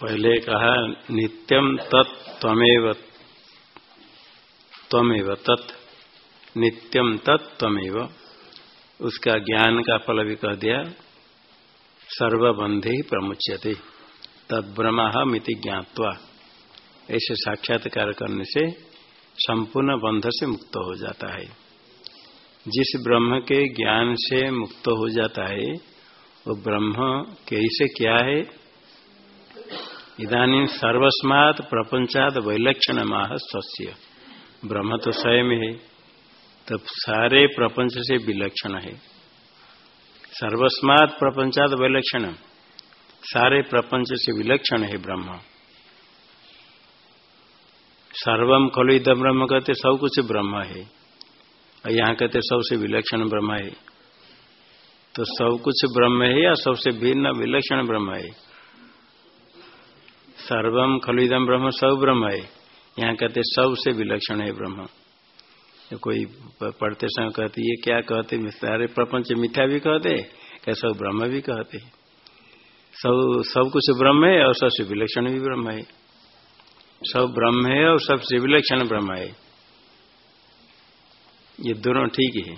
पहले कहा नित्यम तत्व तमेव तत् नित्यम तत्व उसका ज्ञान का फल भी कह दिया, सर्वबंधे ही प्रमुच्यते तद्ब्रह्मिति ज्ञातवा। ऐसे साक्षात्कार करने से संपूर्ण बंध से मुक्त हो जाता है। जिस ब्रह्म के ज्ञान से मुक्त हो जाता है, वो ब्रह्म कैसे क्या है इधानी सर्वस्मात् प्रपंचाद वैलक्षण माह सस्य ब्रह्म तो स्वयं है, तब सारे प्रपंच से विलक्षण है। सर्वस्मात् प्रपंचाद वैलक्षण, सारे प्रपंच से विलक्षण है ब्रह्म। सर्वम खलु इदम ब्रह्म कहते सब कुछ ब्रह्म है, और यहाँ कहते सबसे विलक्षण ब्रह्म है। तो सब कुछ ब्रह्म है या सबसे भिन्न विलक्षण ब्रह्म है? सर्वम खलुदम ब्रह्म सब ब्रह्म है। यहाँ कहते सबसे विलक्षण है ब्रह्म। कोई पढ़ते समय कहते, ये क्या कहते? सारे प्रपंच मिथ्या भी कहते क्या सब ब्रह्म भी कहते। सब सब कुछ ब्रह्म है और सबसे विलक्षण भी ब्रह्म है। सब ब्रह्म है और सबसे विलक्षण ब्रह्म है। ये दोनों ठीक है।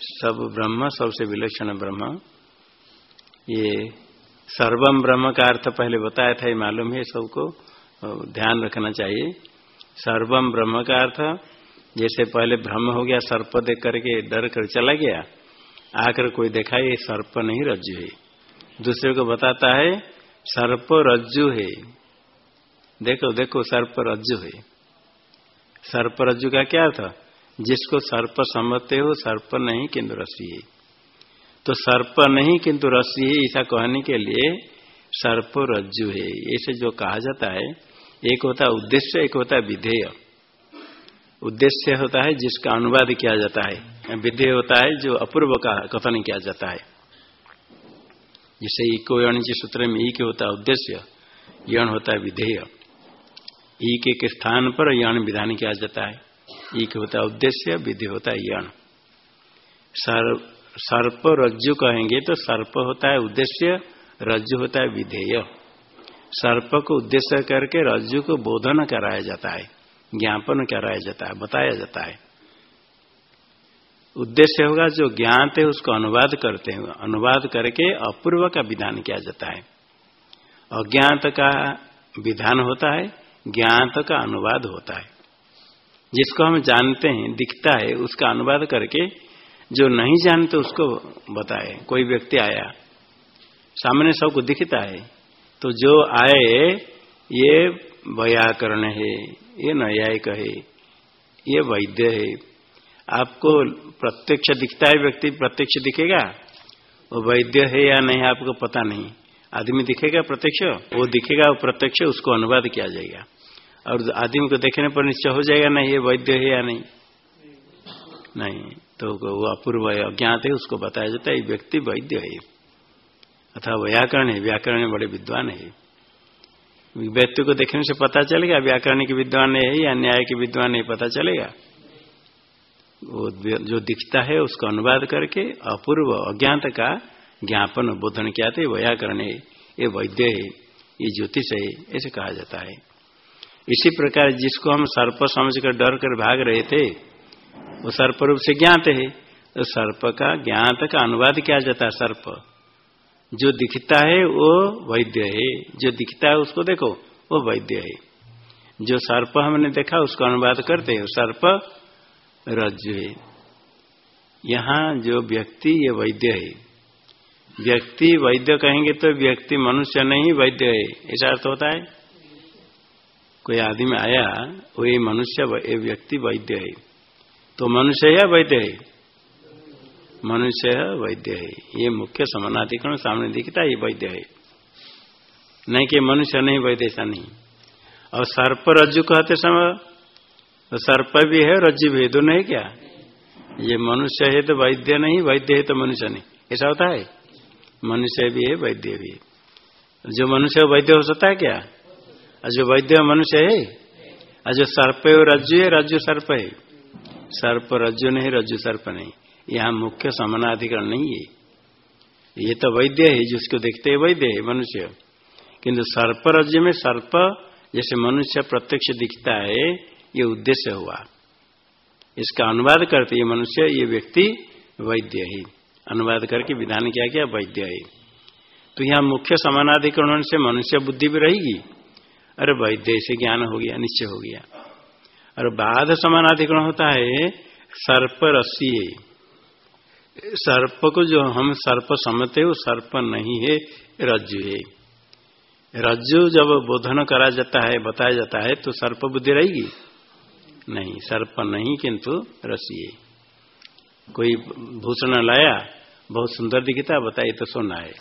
सब ब्रह्म, सबसे विलक्षण ब्रह्म। ये सर्वम ब्रह्म का अर्थ पहले बताया था, ये मालूम है सबको ध्यान रखना चाहिए। सर्वम ब्रह्म का अर्थ, जैसे पहले ब्रह्म हो गया, सर्प देख करके डर कर चला गया, आकर कोई देखा ये सर्प नहीं रज्जु है। दूसरे को बताता है, सर्प रज्जु है। देखो देखो, सर्प रज्जु है। सर्प रज्जु का क्या अर्थ? जिसको सर्प समझते हो, सर्प नहीं किंतु रसी है। तो सर्प नहीं, किंतु रस्सी है ऐसा कहने के लिए सर्प रज्जु है। ऐसे जो कहा जाता है, एक होता है उद्देश्य, एक होता है विधेय। उद्देश्य होता है जिसका अनुवाद किया जाता है। विधेय होता है जो अपूर्व का कथन किया जाता है। जिसे इको यण सूत्र में ई के होता है उद्देश्य, यण होता है विधेय। ई के स्थान पर यण विधान किया जाता है। ई के होता है उद्देश्य, विधेय होता है यण। सर्प रज्जु कहेंगे तो सर्प होता है उद्देश्य, रज्जु होता है विधेय। सर्प को उद्देश्य करके रज्जु को बोधन कराया जाता है, ज्ञापन कराया जाता है, बताया जाता है। उद्देश्य होगा जो ज्ञात है उसको अनुवाद करते हैं अनुवाद करके अपूर्व का विधान किया जाता है। अज्ञात का विधान होता है, ज्ञात का अनुवाद होता है। जिसको हम जानते हैं, दिखता है, उसका अनुवाद करके जो नहीं जानते उसको बताए। कोई व्यक्ति आया, सामने सबको दिखता है तो जो आए, ये व्याकरण है, ये न्यायिक है, ये वैद्य है। आपको प्रत्यक्ष दिखता है व्यक्ति, प्रत्यक्ष दिखेगा? वो वैद्य है या नहीं, आपको पता नहीं। आदमी दिखेगा प्रत्यक्ष? वो दिखेगा वो प्रत्यक्ष, उसको अनुवाद किया जाएगा। और आदमी को देखने पर निश्चय हो जाएगा, नहीं, ये वैद्य है या नहीं? नहीं। तो वो अपूर्व है अज्ञात है, उसको बताया जाता है व्यक्ति वैद्य है। अथवा व्याकरण है, व्याकरण बड़े विद्वान है। व्यक्ति को देखने से पता चलेगा, व्याकरण के विद्वान है या न्याय के विद्वान है, पता चलेगा। वो जो दिखता है, उसको अनुवाद करके अपूर्व, अज्ञात का ज्ञापन बोधन किया थे व्याकरण है, ये वैद्य है, ये ज्योतिष है, ऐसे कहा जाता है। इसी प्रकार जिसको हम सर्प समझकर डर कर भाग रहे थे वो सर्प रूप से ज्ञात है। तो सर्प का ज्ञात का अनुवाद किया जाता है सर्प। जो दिखता है वो वैद्य है। जो दिखता है उसको देखो, वो वैद्य है। जो सर्प हमने देखा, उसको अनुवाद करते हैं। सर्प रज्जु है। यहाँ जो व्यक्ति, ये वैद्य है। व्यक्ति वैद्य कहेंगे तो व्यक्ति मनुष्य नहीं, वैद्य है। ऐसा अर्थ होता है? कोई आदमी आया, वो ये मनुष्य व्यक्ति वैद्य है। तो मनुष्य है वैद्य है? मनुष्य है, वैद्य है। ये मुख्य समानाधिकरण सामने दिखता है, ये वैद्य है। नहीं कि मनुष्य नहीं, वैद्य ऐसा नहीं। और सर्प रज्जु कहते समय तो सर्प भी है, रज्जु भी है, दोनों है क्या? ये मनुष्य है तो वैद्य नहीं, वैद्य है तो मनुष्य नहीं। ऐसा होता है? मनुष्य भी है, वैद्य भी है। जो मनुष्य वैद्य हो सकता है क्या? और जो वैद्य मनुष्य है? और जो सर्प है वो रज्जु है, रज्जु सर्प है। सर्प रज्जु नहीं, रज्जु सर्प नहीं। यहाँ मुख्य समानाधिकरण नहीं है। ये तो वैद्य है, जिसको देखते हैं वैद्य है, मनुष्य। किंतु सर्प राज्य में सर्प, जैसे मनुष्य प्रत्यक्ष दिखता है, ये उद्देश्य हुआ। इसका अनुवाद करते ये मनुष्य, ये व्यक्ति वैद्य ही। अनुवाद करके विधान किया गया, वैद्य है। तो यहाँ मुख्य समानाधिकरण से मनुष्य बुद्धि भी रहेगी। अरे वैद्य से ज्ञान हो गया, निश्चय हो गया। और बाध समानाधिकरण होता है, सर्प रस्सी है। सर्प को जो हम सर्प समझते हो सर्प नहीं है, रज्जु है। रज्जु जब बोधन करा जाता है, बताया जाता है तो सर्प बुद्धि रहेगी? नहीं, सर्प नहीं, किंतु है। कोई भूषण लाया, बहुत सुंदर दिखता बताइए तो सोना है।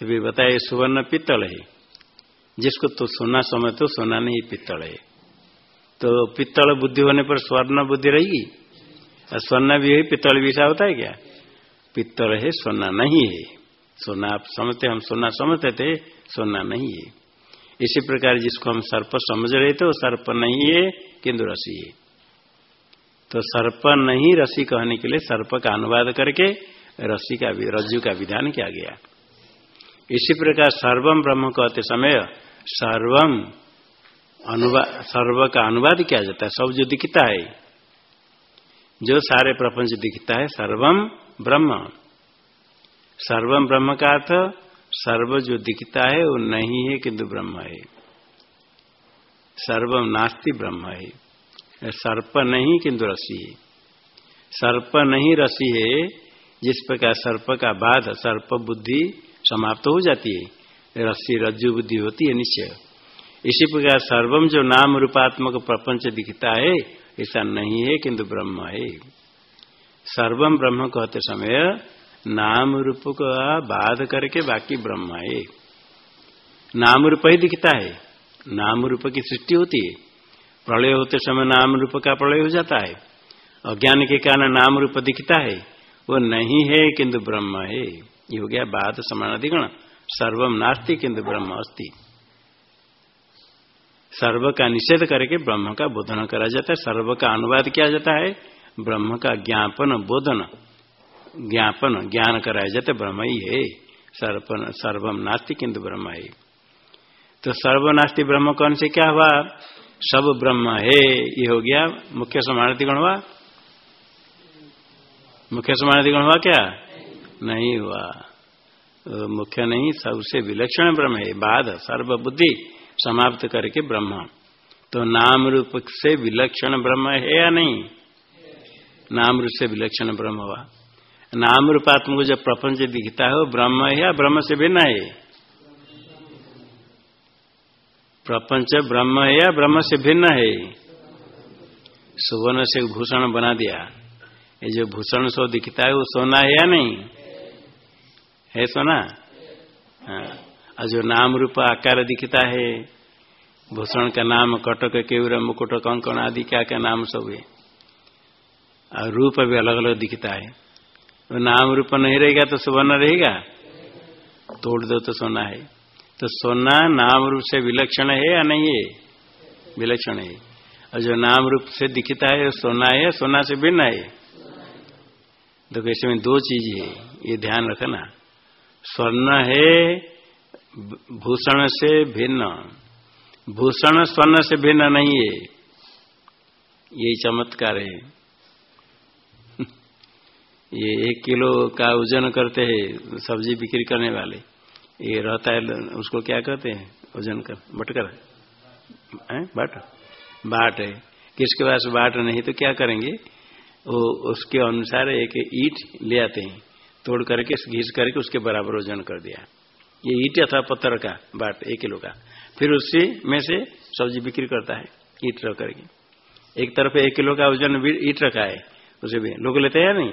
तो बताए, सुवर्ण पित्तल है। जिसको तो सोना समझते हो, सोना नहीं, पित्तल है। तो पित्तल बुद्धि होने पर स्वर्ण बुद्धि रहेगी? और स्वर्ण भी है, पित्तल भी, ऐसा होता है क्या? पित्तल है सोना नहीं है। सोना आप समझते, हम सोना समझते थे सोना नहीं है। इसी प्रकार जिसको हम सर्प समझ रहे थे वो सर्प नहीं है, किंतु रसी है। तो सर्प नहीं, रसी कहने के लिए सर्प का अनुवाद करके रसी का रज्जु का विधान किया गया। इसी प्रकार सर्वम ब्रह्म कहते समय सर्वम अनुवाद सर्व का अनुवाद किया जाता है, सब जो दिखता है, जो सारे प्रपंच दिखता है, सर्वम ब्रह्म। सर्वम ब्रह्म का अर्थ, सर्व जो दिखता है, वो नहीं है किंतु ब्रह्म है। सर्वम नास्ति ब्रह्म है। सर्प नहीं किंतु रसी है। सर्प नहीं रसी है, जिस प्रकार सर्प का बाध, सर्प बुद्धि समाप्त हो जाती है। रस्सी रज्जु बुद्धि होती है, निश्चय। इसी प्रकार सर्वम जो नाम रूपात्मक प्रपंच दिखता है, ऐसा नहीं है किंतु ब्रह्म है। सर्वम ब्रह्म कहते समय नाम रूप का बाध करके बाकी ब्रह्म है। नाम रूप ही दिखता है। नाम रूप की सृष्टि होती है। प्रलय होते समय नाम रूप का प्रलय हो जाता है। अज्ञान के कारण नाम रूप दिखता है। वो नहीं है किंतु ब्रह्म है। ये हो गया बाध समानाधिगण सर्वम नास्ति किंतु ब्रह्म अस्ति। सर्व का निषेध करके ब्रह्म का बोधन करा जाता है। सर्व का अनुवाद किया जाता है। ब्रह्म का ज्ञापन बोधन, ज्ञापन, ज्ञान कराया जाता है। ब्रह्म ही है। सर्वम सर्वम नास्ति किंतु ब्रह्म है। तो सर्वनास्ति ब्रह्म कौन से? क्या हुआ? सब ब्रह्म है। ये हो गया मुख्य समानाधिगण हुआ? मुख्य समानाधिगण हुआ क्या? नहीं हुआ। मुख्य नहीं, सबसे विलक्षण ब्रह्म है। बाद सर्व बुद्धि समाप्त करके ब्रह्म। तो नाम रूप से विलक्षण ब्रह्म है या नहीं? नाम रूप से विलक्षण ब्रह्म हुआ नाम रूपात्म को जब प्रपंच दिखता है, वो ब्रह्म है या ब्रह्म से भिन्न है? प्रपंच ब्रह्म है या ब्रह्म से भिन्न है? सुवर्ण से भूषण बना दिया। ये जो भूषण सो दिखता है, वो सोना है या नहीं? है सोना? हाँ। और जो नाम रूप आकार दिखता है, भूषण का नाम, कटक केवरा, मुकुट, कंकण आदि क्या क्या नाम सब है। और रूप भी अलग अलग दिखता है। तो नाम रूप नहीं रहेगा तो सुवर्ण रहेगा? तोड़ दो तो सोना है। तो सोना नाम रूप से विलक्षण है या नहीं है? विलक्षण है। और जो नाम रूप से दिखता है सोना है, सोना से भिन्न है। देखो, इसमें दो चीज़ है, ये ध्यान रखना। स्वर्ण है भूषण से भिन्न, भूषण स्वर्ण से भिन्न नहीं है। यही चमत्कार है। ये एक किलो का वज़न करते हैं, सब्ज़ी बिक्री करने वाले। ये रहता है, उसको क्या कहते हैं, वज़न कर बटकर बाट? बाट है। किसके पास बाट नहीं तो क्या करेंगे? वो उसके अनुसार एक ईट ले आते हैं, तोड़ करके, घिस करके उसके बराबर वज़न कर दिया। ये ईट अथवा पत्थर का बाट, एक किलो का। फिर उसी में से सब्ज़ी बिक्री करता है, ईट रख करके। एक तरफ़ एक किलो का वज़न ईट रखा है, उसे भी। लोग लेते हैं नहीं?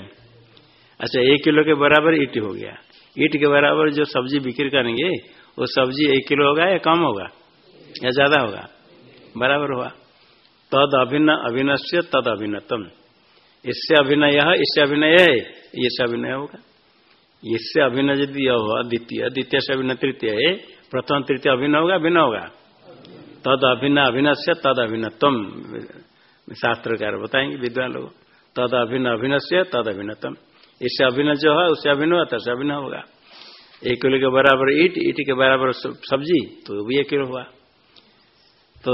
अच्छा एक किलो के बराबर ईट हो गया। ईट के बराबर जो सब्ज़ी बिक्री करेंगे, वो सब्ज़ी एक किलो होगा या कम होगा? या ज़्यादा होगा? बराबर हुआ तद अभिन्न अभिनय तद अभिन्नतम। इससे अभिनय इससे अभिनय है ये से अभिनय होगा। इससे अभिनय यदि हुआ, द्वितीय द्वितीय से अभिनय, तृतीय। है प्रथम, तृतीय अभिनय होगा भिन्न होगा? तद अभिन्न अभिनय से तद अभिन्नतम शास्त्रकार बताएँगे, विद्वान लोग। तद अभिन्न अभिनय से तद अभिन्नतम इससे अभिन्न जो है, उससे अभिन्न होता है अभिन्न होगा। एक किलो के बराबर ईट ईट के बराबर सब्ज़ी तो भी एक किलो हुआ। तो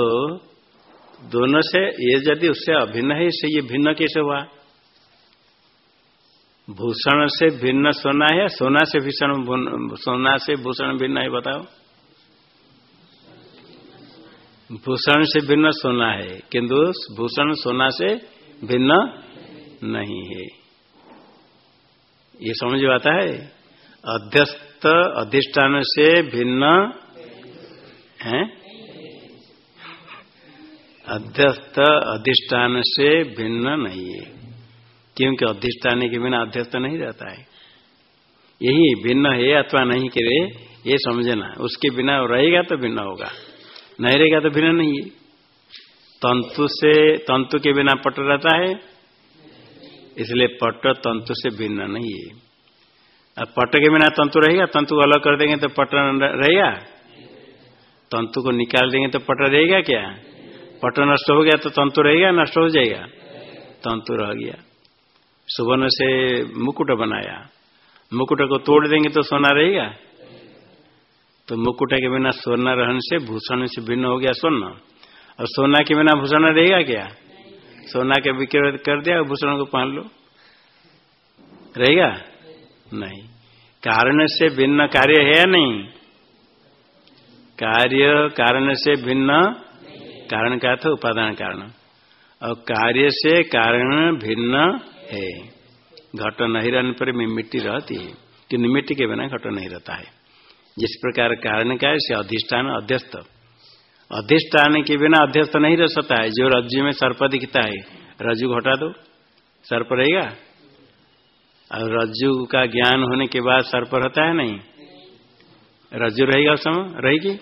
दोनों से, ये यदि उससे अभिन्न है, इससे ये भिन्न कैसे हुआ? भूषण से भिन्न सोना है, सोना से भीषण सोना से भूषण भिन्न है, बताओ। भूषण से भिन्न सोना है किंतु भूषण सोना से भिन्न नहीं है। ये समझ आता है? अध्यस्त अधिष्ठान से भिन्न है? अध्यस्त अधिष्ठान से भिन्न नहीं है। क्योंकि अधिष्ठान के बिना अध्यस्त नहीं रहता है। यही भिन्न है अथवा नहीं करे ये समझना। उसके बिना रहेगा तो भिन्न होगा। नहीं रहेगा तो भिन्न नहीं है। तंतु से तंतु के बिना पट रहता है, इसलिए पट तंतु से भिन्न नहीं है। अब पट के बिना तंतु रहेगा, तंतु अलग कर देंगे तो पट रहेगा। तंतु को निकाल देंगे तो पट रहेगा क्या? पट नष्ट हो गया तो तंतु रहेगा, नष्ट हो जाएगा। तंतु रह गया। सुवर्ण से मुकुट बनाया। मुकुट को तोड़ देंगे तो सोना रहेगा? तो मुकुट के बिना सोना रहन से, भूषण से भिन्न हो गया सोना। और सोना के बिना भूषण रहेगा क्या? सोना के विक्रय कर दिया भूषण को पहन लो। रहेगा? नहीं। कारण से भिन्न कार्य है या नहीं? कार्य कारण से भिन्न? कारण का था, उपादान कारण। और कार्य से कारण भिन्न? है। घट नहीं रहने पर मिट्टी रहती है। किन्तु मिट्टी के बिना घट नहीं रहता है। जिस प्रकार कारण का है अधिष्ठान अध्यस्त। अधिष्ठान के बिना अध्यस्त नहीं रह सकता है। जो रज्जु में सर्प दिखता है, रज्जु घटा दो। सर्प रहेगा? और रज्जु का ज्ञान होने के बाद सर्प रहता है नहीं? रज्जु रहेगा उस समय? रहेगी?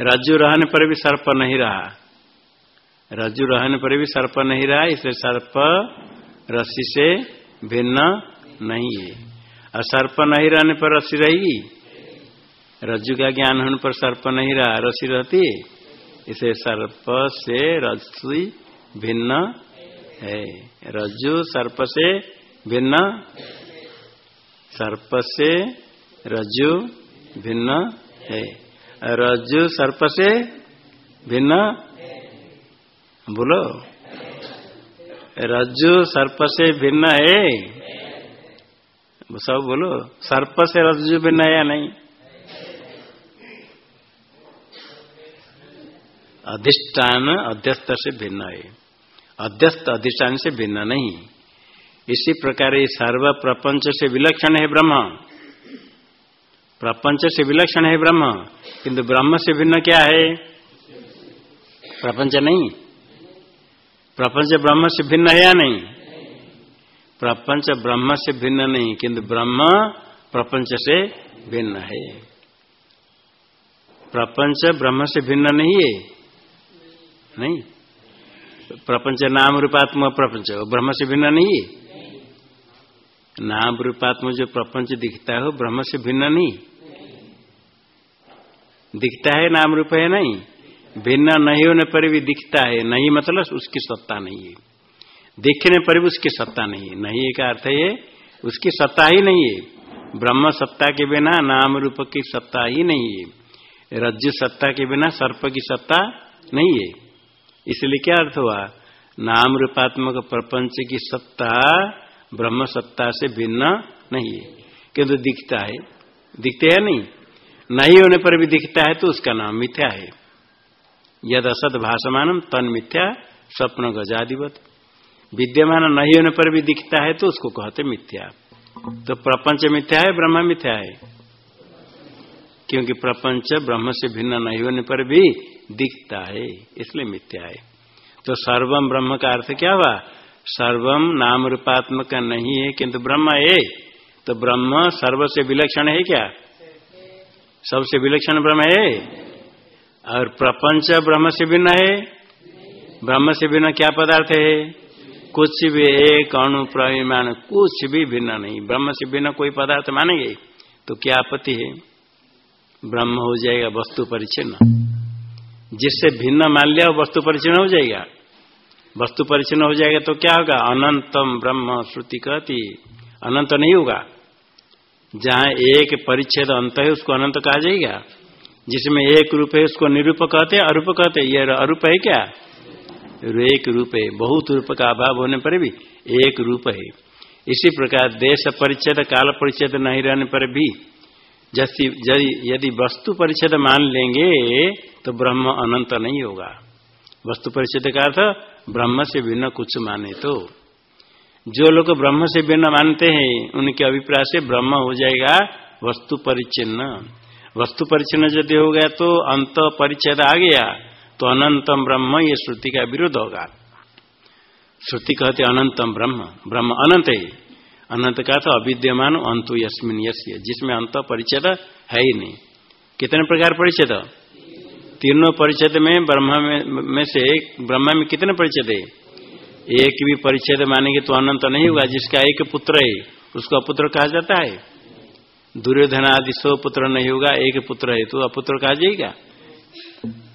रज्जु रहने पर भी सर्प नहीं रहा। रज्जु रहने पर भी सर्प नहीं रहा, इसलिए सर्प रस्सी से भिन्न नहीं है। और सर्प नहीं रहने पर रस्सी रहेगी? रज्जु का ज्ञान होने पर सर्प नहीं रहा, रस्सी रहती है। इसे सर्प से रस्सी भिन्न है। रज्जु सर्प से भिन्न, सर्प से रज्जु भिन्न है। रज्जु सर्प से भिन्न? बोलो। रज्जु सर्प से भिन्न है। सब बोलो सर्प से रज्जु भिन्न है या नहीं? अधिष्ठान अध्यस्त से भिन्न है। अध्यस्त अधिष्ठान से भिन्न नहीं। इसी प्रकार ये सर्व प्रपंच से विलक्षण है ब्रह्म। प्रपंच से विलक्षण है ब्रह्म, किंतु ब्रह्म से भिन्न क्या है? प्रपंच नहीं। प्रपंच ब्रह्म से भिन्न है या नहीं? प्रपंच ब्रह्म से भिन्न नहीं, किंतु ब्रह्म प्रपंच से भिन्न है। प्रपंच ब्रह्म से भिन्न नहीं है? नहीं? प्रपंच नाम रूपात्म प्रपंच ब्रह्म से भिन्न नहीं है? नाम रूपात्म जो प्रपंच दिखता है ब्रह्म से भिन्न नहीं। दिखता है, नाम रूप है नहीं? भिन्न नहीं होने पर भी दिखता है। नहीं मतलब उसकी सत्ता नहीं है। दिखने पर भी उसकी सत्ता नहीं है। नहीं का अर्थ है, उसकी सत्ता ही नहीं है। ब्रह्म सत्ता के बिना, नाम रूप की सत्ता ही नहीं है। रज्जु सत्ता के बिना, सर्प की सत्ता नहीं है। इसलिए क्या अर्थ हुआ? नाम रूपात्मक प्रपंच की सत्ता ब्रह्म सत्ता से भिन्न नहीं है। किंतु दिखता है। दिखते है नहीं? नहीं होने पर भी दिखता है तो उसका नाम मिथ्या है। यद असद भाषमान तन मिथ्या, स्वप्न गजाधिपत विद्यमान नहीं होने पर भी दिखता है तो उसको कहते मिथ्या। तो प्रपंच मिथ्या है, ब्रह्म मिथ्या है? क्योंकि प्रपंच ब्रह्म से भिन्न नहीं होने पर भी दिखता है, इसलिए मिथ्या है। तो सर्वम ब्रह्म का अर्थ क्या हुआ? सर्वम नाम रूपात्मक नहीं है, किंतु ब्रह्म है। तो ब्रह्म सर्व से विलक्षण है क्या? सबसे विलक्षण ब्रह्म है? और प्रपंच ब्रह्म से भिन्न है? ब्रह्म से भिन्न क्या पदार्थ है? कुछ भी एक अणु, प्रविमान, कुछ भी भिन्न नहीं। ब्रह्म से भिन्न कोई पदार्थ मानेंगे तो क्या आपत्ति है? ब्रह्म हो जाएगा वस्तु परिचिन्न जिससे भिन्न मान लिया, वस्तु परिचिन्न हो जाएगा। वस्तु परिचिन्न हो जाएगा तो क्या होगा? अनंतम ब्रह्म श्रुति कहती अनंत नहीं होगा। जहाँ एक परिच्छेद अंत है, उसको अनंत कहा जाएगा। जिसमें एक रूप है, उसको निरूप कहते अरूप कहते ये अरूप है क्या? एक रूप है, बहुत रूप का अभाव होने पर भी एक रूप है। इसी प्रकार देश परिच्छेद, काल परिच्छेद नहीं रहने पर भी जैसी यदि वस्तु परिच्छेद मान लेंगे तो ब्रह्म अनंत नहीं होगा। वस्तु परिच्छेद का अर्थ, ब्रह्म से भिन्न कुछ माने तो। जो लोग ब्रह्म से भिन्न मानते हैं, उनके अभिप्राय से ब्रह्म हो जाएगा वस्तु परिचिन्न वस्तु परिचिन्न यदि हो गया तो अंत परिच्छेद आ गया तो अनंतम ब्रह्म ये श्रुति का विरोध होगा। श्रुति कहते अनंतम ब्रह्म ब्रह्म अनंत है। अनंत का तो अविद्यमान अंतु यस्मिन यस्य जिसमें अंत परिच्छेद है ही नहीं। कितने प्रकार परिच्छेद तीनों परिच्छेद में ब्रह्म में, में से ब्रह्म में कितने परिच्छेद है? एक भी परिच्छेद मानेंगे तो अनंत नहीं होगा जिसका एक पुत्र है उसको अपुत्र कहा जाता है। दुर्योधन आदि सौ पुत्र नहीं होगा, एक पुत्र है तो अपुत्र कहा जाएगा?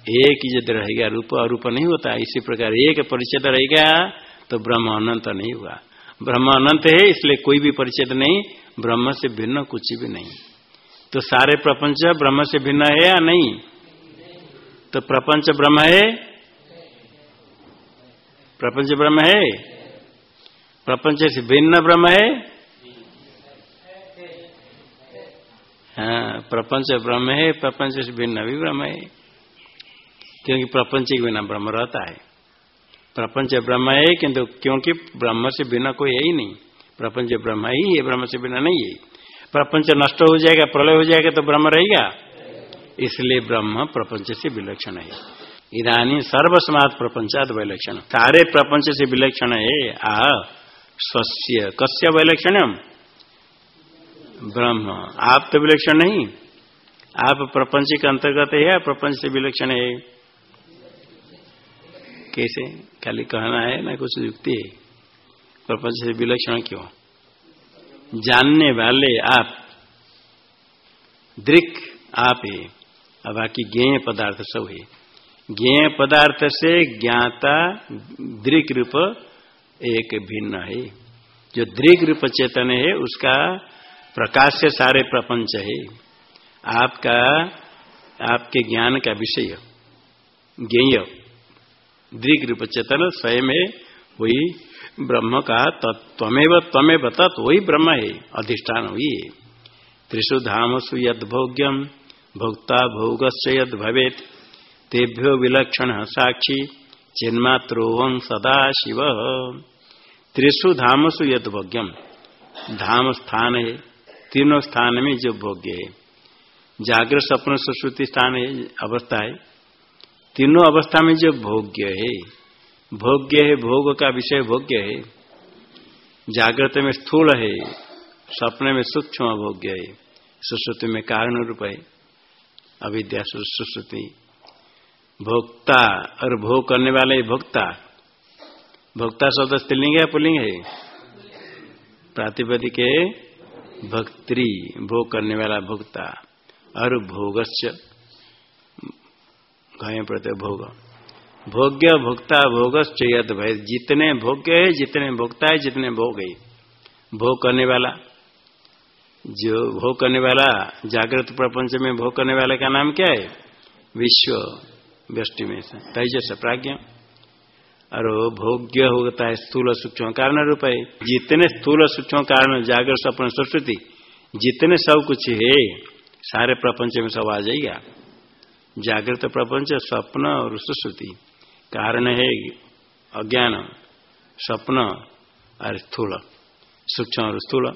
एक यदि रहेगा, रूप अरूप नहीं होता, इसी प्रकार एक परिचय रहेगा तो ब्रह्म अनंत नहीं होगा। ब्रह्म अनंत है, इसलिए कोई भी परिचय नहीं, ब्रह्म से भिन्न कुछ भी नहीं। तो सारे प्रपंच ब्रह्म से भिन्न है या नहीं? तो प्रपंच ब्रह्म है? प्रपंच ब्रह्म है? प्रपंच से भिन्न ब्रह्म है? हाँ प्रपंच ब्रह्म है, प्रपंच से भिन्न भी ब्रह्म है। क्योंकि प्रपंच के बिना ब्रह्म रहता है। प्रपंच ब्रह्म है, किंतु क्योंकि ब्रह्म से बिना कोई है ही नहीं। प्रपंच ब्रह्म ही है, ब्रह्म से बिना नहीं है। प्रपंच नष्ट हो जाएगा, प्रलय हो जाएगा तो ब्रह्म रहेगा। इसलिए ब्रह्म प्रपंच से विलक्षण है। इधानी सर्वसमात प्रपंचात वैलक्षण। सारे प्रपंच से विलक्षण है। आ, स्वस्य, कस्य विलक्षणम ब्रह्म। आप तो विलक्षण नहीं। आप प्रपंच के अंतर्गत है या प्रपंच से विलक्षण है? कैसे? खाली कहना है ना, कुछ युक्ति है। प्रपंच से विलक्षण क्यों? जानने वाले आप, दृक आप है। और बाकी ज्ञेय पदार्थ सब है। ज्ञेय पदार्थ से ज्ञाता दृक रूप एक भिन्न है। जो दृक रूप चेतन है, उसका प्रकाश से सारे प्रपंच है, आपका, आपके ज्ञान का विषय, ज्ञेय। दृग रूप चेतन स्वयं वही ब्रह्म का तत्वमेव तमेव तत्, वही ब्रह्म है, अधिष्ठान वही है। त्रिशु धामसु यद भोग्यम, भोक्ता भोगस्य यद भवेत, तेभ्यो विलक्षण साक्षी चिन्मात्रोहं सदा शिव। त्रिशु धामसु यद धाम स्थान है तीनों स्थान में जो भोग्य है। जागृत स्वप्न सुश्रुति स्थान है, अवस्था है। तीनों अवस्था में जो भोग्य है भोग्य है, भोग का विषय भोग्य है। जागृत में स्थूल है, स्वप्न में सूक्ष्म भोग्य है। सुश्रुति में कारण रूप है, अविद्या सुश्रुति। भोक्ता और भोग करने वाले भोक्ता। भोक्ता शब्द स्त्रीलिंग है पुलिंग है? प्रातिपदिक भक्ति भोग करने वाला भोक्ता और भोगस्य घय प्रत्यय भोग। भोग्य भोक्ता भोगश्च यद भय जितने भोग्य है, जितने भोक्ता है, जितने भोग है। भोग करने वाला, जो भोग करने वाला, जागृत प्रपंच में भोग करने वाले का नाम क्या है? विश्व व्यष्टि में तेजस प्राज्ञ। और भोग्य होता है स्थूल सूक्ष्म कारण रूप। है जितने स्थूल सूक्ष्म कारण, जागर स्वप्न सरस्वती जितने सब कुछ है, सारे प्रपंच में सब आ जाएगा। जागृत प्रपंच, स्वप्न और सुश्रुति। कारण है अज्ञान, स्वप्न और स्थूल, सूक्ष्म और स्थूल।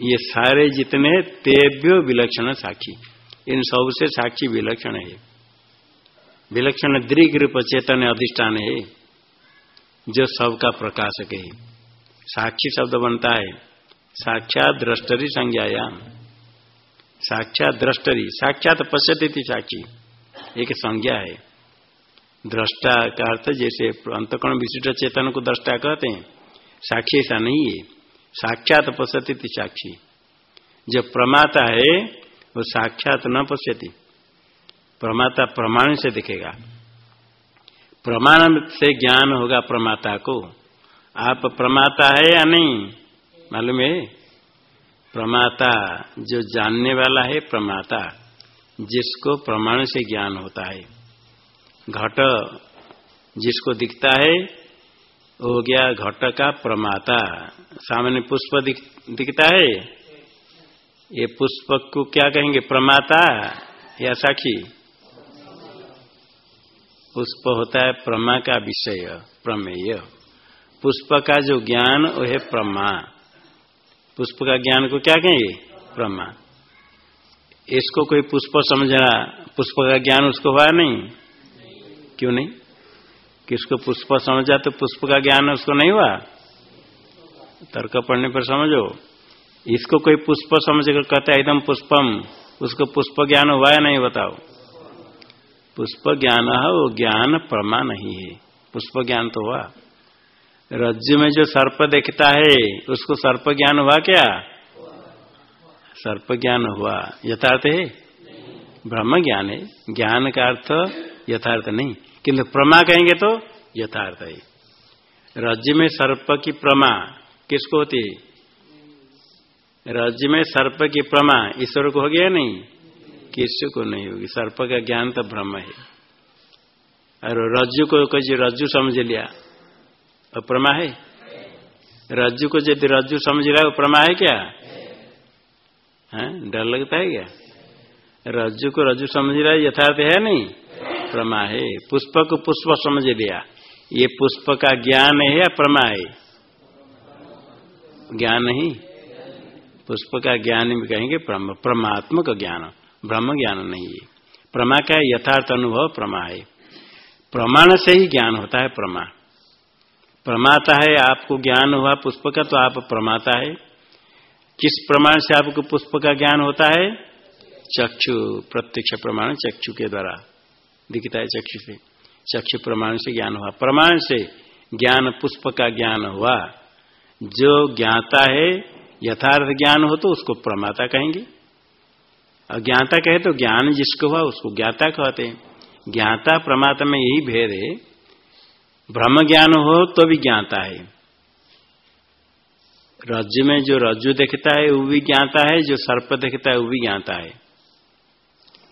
ये सारे जितने तेव्यो विलक्षण साक्षी। इन सबसे साक्षी विलक्षण है। विलक्षण दृग रूप चेतन अधिष्ठान है, जो सबका प्रकाशक है। साक्षी शब्द बनता है, साक्षात द्रष्टरी संज्ञायाम। साक्षात द्रष्टरी साक्षात पश्यती थी साक्षी, एक संज्ञा है। दृष्टा का अर्थ जैसे अंतकरण विशिष्ट चेतन को दृष्टा कहते हैं, साक्षी ऐसा नहीं है। साक्षात पश्यती थी साक्षी। जो प्रमाता है, वो साक्षात न पश्यती। प्रमाता प्रमाण से दिखेगा। प्रमाण से ज्ञान होगा प्रमाता को। आप प्रमाता है या नहीं? मालूम है? प्रमाता जो जानने वाला है प्रमाता जिसको प्रमाण से ज्ञान होता है। घट जिसको दिखता है हो गया घट का प्रमाता सामान्य पुष्प दिख, दिखता है? ये पुष्प को क्या कहेंगे? प्रमाता या साक्षी? पुष्प होता है प्रमा का विषय, प्रमेय। पुष्प का जो ज्ञान, वो है प्रमा। पुष्प का ज्ञान को क्या कहेंगे? प्रमा। इसको कोई पुष्प समझा पुष्प का ज्ञान उसको हुआ नहीं? क्यों नहीं? किसको पुष्प समझा तो पुष्प का ज्ञान उसको नहीं हुआ? तर्क पढ़ने पर समझो। इसको कोई पुष्प समझ कर कहता है एकदम पुष्पम। उसको पुष्प ज्ञान हुआ या नहीं, बताओ। पुष्प ज्ञान है वो ज्ञान प्रमा नहीं है। पुष्प ज्ञान तो हुआ। रज्जु में जो सर्प देखता है उसको सर्प ज्ञान हुआ क्या? सर्प ज्ञान हुआ। यथार्थ है? ब्रह्म ज्ञान है। ज्ञान का अर्थ यथार्थ नहीं। किंतु प्रमा कहेंगे तो यथार्थ है। राज्य में सर्प की प्रमा किसको होती है? राज्य में सर्प की प्रमा ईश्वर को हो गया नहीं? किसी को नहीं होगी, सर्प का ज्ञान तो ब्रह्म है। और रज्जु को कोई रज्जु समझ लिया और प्रमा है? रज्जु को यदि रज्जु समझ लिया है, वो प्रमा है क्या? है, डर लगता है क्या? रज्जु को रज्जु समझ रहा है, यथार्थ है नहीं? प्रमा है। पुष्प को पुष्प समझ लिया। ये पुष्प का ज्ञान है या प्रमा है? ज्ञान नहीं। पुष्प का ज्ञान भी कहेंगे परमात्मक ज्ञान। ब्रह्म ज्ञान नहीं है। प्रमा का यथार्थ अनुभव प्रमा है। प्रमाण से ही ज्ञान होता है प्रमा। प्रमाता है, आपको ज्ञान हुआ पुष्प का तो आप प्रमाता है। किस प्रमाण से आपको पुष्प का ज्ञान होता है? चक्षु, प्रत्यक्ष प्रमाण चक्षु के द्वारा। दिखता है चक्षु से। चक्षु प्रमाण से ज्ञान हुआ। प्रमाण से ज्ञान, पुष्प का ज्ञान हुआ। जो ज्ञाता है, यथार्थ ज्ञान हो तो उसको प्रमाता कहेंगे। और ज्ञाता कहे तो ज्ञान जिसको हुआ उसको ज्ञाता कहते हैं। ज्ञाता प्रमाता में यही भेद है। ब्रह्म ज्ञान हो तो भी ज्ञाता है। रज्जु में जो रज्जु देखता है, वो भी ज्ञाता है। जो सर्प देखता है, वो भी ज्ञाता है।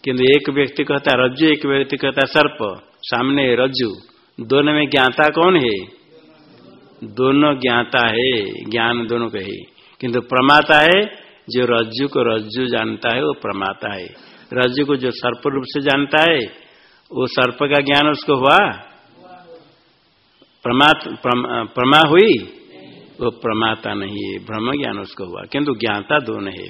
किंतु एक व्यक्ति कहता है, रज्जु, एक व्यक्ति कहता है, सर्प। सामने रज्जु। दोनों में ज्ञाता कौन है? दोनों ज्ञाता है। ज्ञान दोनों का ही। किंतु प्रमाता है जो रज्जु को रज्जु जानता है, वो प्रमाता है। रज्जु को जो सर्प रूप से जानता है, वो सर्प का ज्ञान उसको हुआ? प्रमात प्रमा हुई? वो प्रमाता नहीं है, ब्रह्म ज्ञान उसको हुआ। किंतु ज्ञाता दोनों है।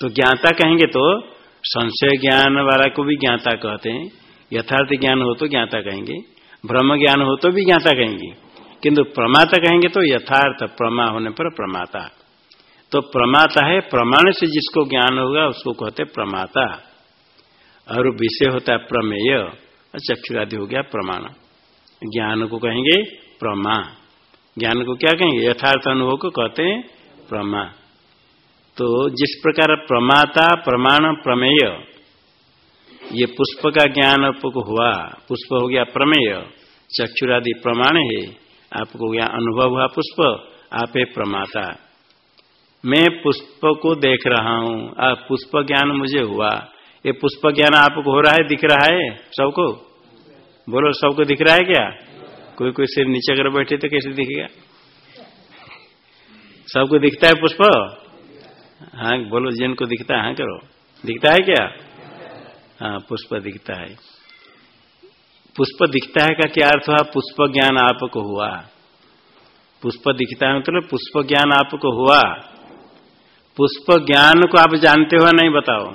तो ज्ञाता कहेंगे तो संशय ज्ञान वाला को भी ज्ञाता कहते हैं। यथार्थ ज्ञान हो तो ज्ञाता कहेंगे। ब्रह्म ज्ञान हो तो भी ज्ञाता कहेंगे। किंतु प्रमाता कहेंगे तो यथार्थ प्रमा होने पर प्रमाता। तो प्रमाता है, प्रमाण से जिसको ज्ञान होगा, उसको कहते प्रमाता। और विषय होता है प्रमेय चक्षुरादि हो गया प्रमाण। ज्ञान को कहेंगे प्रमा। ज्ञान को क्या कहेंगे? यथार्थ अनुभव को कहते हैं प्रमा। तो जिस प्रकार प्रमाता, प्रमाण, प्रमेय, ये पुष्प का ज्ञान आपको हुआ, पुष्प हो गया प्रमेय, चक्षुरादि प्रमाण है, आपको गया अनुभव हुआ पुष्प, आप है प्रमाता। मैं पुष्प को देख रहा हूँ। पुष्प ज्ञान मुझे हुआ। ये पुष्प ज्ञान आपको हो रहा है, दिख रहा है? सबको? बोलो, सबको दिख रहा है क्या? कोई कोई सिर नीचे कर बैठे तो कैसे दिखेगा? सबको दिखता है पुष्प? हाँ बोलो, जिनको दिखता है हाँ करो। दिखता है क्या? हाँ पुष्प दिखता है। पुष्प दिखता है का क्या अर्थ हुआ? पुष्प ज्ञान आपको हुआ। पुष्प दिखता है मतलब पुष्प ज्ञान आपको हुआ। पुष्प ज्ञान को आप जानते हो नहीं बताओ?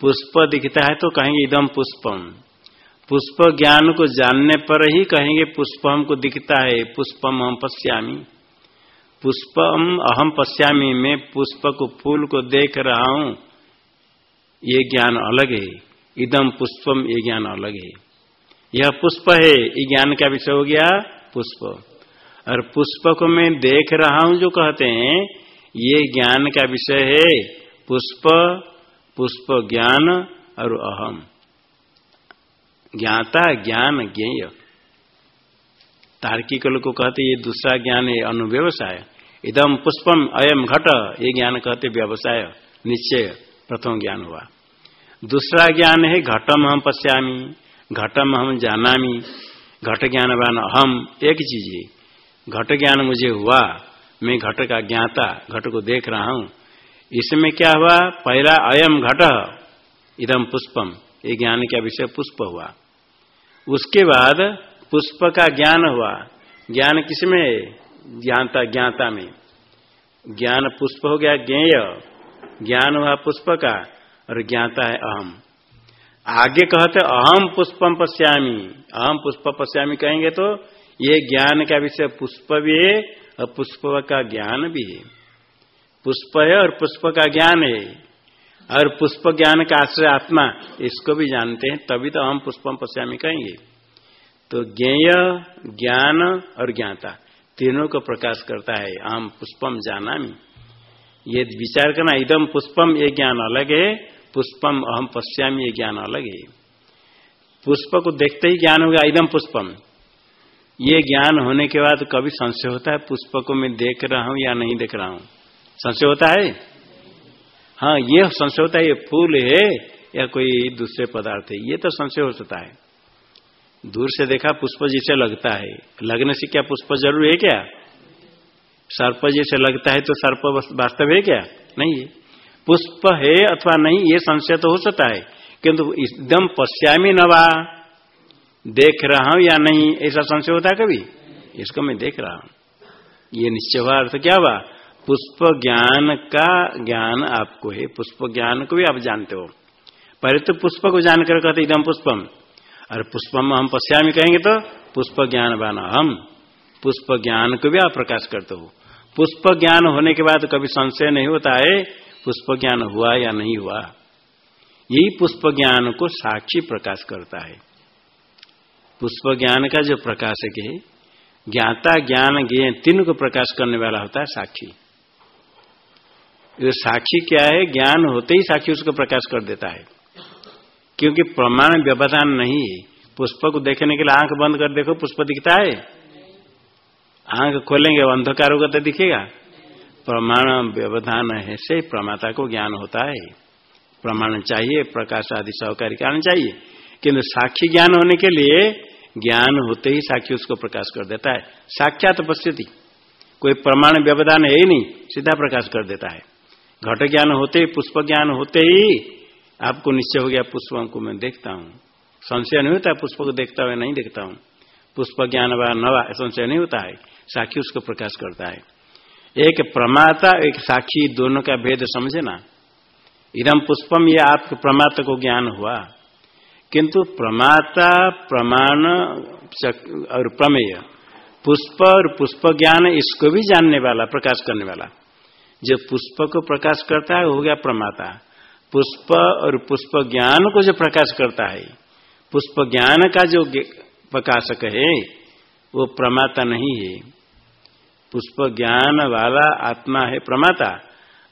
पुष्प दिखता है तो कहेंगे इदम पुष्पम। पुष्प ज्ञान को जानने पर ही कहेंगे पुष्प हमको दिखता है, पुष्पम हम पश्यामी। पुष्पम अहम पश्यामी, मैं पुष्प को फूल को देख रहा हूँ, ये ज्ञान अलग है। इदम पुष्पम, ये ज्ञान अलग है। यह पुष्प है, ये ज्ञान का विषय हो गया पुष्प। और पुष्प को मैं देख रहा हूँ जो कहते हैं ये ज्ञान का विषय है। पुष्प पुष्प ज्ञान और अहम। ज्ञाता ज्ञान ज्ञेय। तार्किक लोग को कहते ये दूसरा ज्ञान है, अनुव्यवसाय। इदम पुष्पम अयम घट। ये ज्ञान कहते व्यवसाय, निश्चय, प्रथम ज्ञान हुआ। दूसरा ज्ञान है, घटम हम पश्यामी, घटम हम जानामी। घट ज्ञानवान अहम, एक चीज़ है। घट ज्ञान मुझे हुआ मैं घट का ज्ञाता, घट को देख रहा हूँ। इसमें क्या हुआ? पहला अयम घट, इदम पुष्पम। ये ज्ञान का विषय पुष्प हुआ। उसके बाद पुष्प का ज्ञान हुआ। ज्ञान किसमें? ज्ञानता, ज्ञाता में। ज्ञान पुष्प हो गया ज्ञेय। ज्ञान हुआ पुष्प का और ज्ञाता है अहम। आगे कहते अहम पुष्पम पश्यामी। अहम पुष्प पश्यामी कहेंगे तो ये ज्ञान का विषय पुष्प भी है और पुष्प का ज्ञान भी है। पुष्प है और पुष्प का ज्ञान है। और पुष्प ज्ञान का आश्रय आत्मा, इसको भी जानते हैं, तभी तो हम पुष्पम पश्यामी कहेंगे। तो ज्ञेय, ज्ञान और ज्ञाता तीनों को प्रकाश करता है। आम पुष्पम जाना ये विचार करना इदम पुष्पम ये ज्ञान अलग है, पुष्पम अहम पश्यामी ये ज्ञान अलग है। पुष्प को देखते ही ज्ञान होगा इदम पुष्पम। ये ज्ञान होने के बाद कभी संशय होता है पुष्प को मैं देख रहा हूँ या नहीं देख रहा हूँ? संशय होता है? हाँ ये संशय होता है, ये फूल है या कोई दूसरे पदार्थ है? ये तो संशय हो सकता है। दूर से देखा पुष्प जैसे लगता है। लगने से क्या पुष्प ज़रूर है क्या? सर्प जैसे लगता है तो सर्प वास्तव है क्या? नहीं है। पुष्प है अथवा नहीं, ये संशय तो हो सकता है। किंतु एकदम पश्यामी नवा देख रहा हूँ या नहीं, ऐसा संशय होता कभी? इसको मैं देख रहा हूँ। ये निश्चय हुआ अर्थ क्या हुआ? पुष्प ज्ञान का ज्ञान आपको है, पुष्प ज्ञान को भी आप जानते हो। पहले तो पुष्प को जानकर कहते एकदम पुष्पम। और पुष्पम हम पश्यामी कहेंगे तो पुष्प ज्ञान बान हम। पुष्प ज्ञान को भी आप प्रकाश करते हो। पुष्प ज्ञान होने के बाद कभी संशय नहीं होता है, पुष्प ज्ञान हुआ या नहीं हुआ। यही पुष्प ज्ञान को साक्षी प्रकाश करता है। पुष्प ज्ञान का जो प्रकाशक है ज्ञाता ज्ञान ज्ञ तीन को प्रकाश करने वाला होता है साक्षी साक्षी क्या है? ज्ञान होते ही साक्षी उसको प्रकाश कर देता है। क्योंकि प्रमाण व्यवधान नहीं है। पुष्प को देखने के लिए आँख बंद कर देखो, पुष्प दिखता है? आँख खोलेंगे, अंधकार होगा तो दिखेगा। प्रमाण व्यवधान है से प्रमाता को ज्ञान होता है। प्रमाण चाहिए, प्रकाश आदि सहकारी कारण चाहिए। किंतु साक्षी ज्ञान होने के लिए ज्ञान होते ही साक्षी उसको प्रकाश कर देता है। साक्षात उपस्थिति। कोई प्रमाण व्यवधान है ही नहीं, सीधा प्रकाश कर देता है। घट ज्ञान होते ही, पुष्प ज्ञान होते ही आपको निश्चय हो गया, पुष्पों को मैं देखता हूँ। संशय नहीं होता, पुष्प को देखता हुआ नहीं देखता हूँ। पुष्प ज्ञान व नवा संशय नहीं होता है। साक्षी उसको प्रकाश करता है। एक प्रमाता, एक साक्षी दोनों का भेद समझे ना। इदम पुष्पम ये आपके प्रमाता को ज्ञान हुआ। किंतु प्रमाता, प्रमाण और प्रमेय, पुष्प और पुष्प ज्ञान इसको भी जानने वाला, प्रकाश करने वाला। जो पुष्प को प्रकाश करता है हो गया प्रमाता। पुष्प और पुष्प ज्ञान को जो प्रकाश करता है पुष्प ज्ञान का जो प्रकाशक है, वो प्रमाता नहीं है। पुष्प ज्ञान वाला आत्मा है प्रमाता।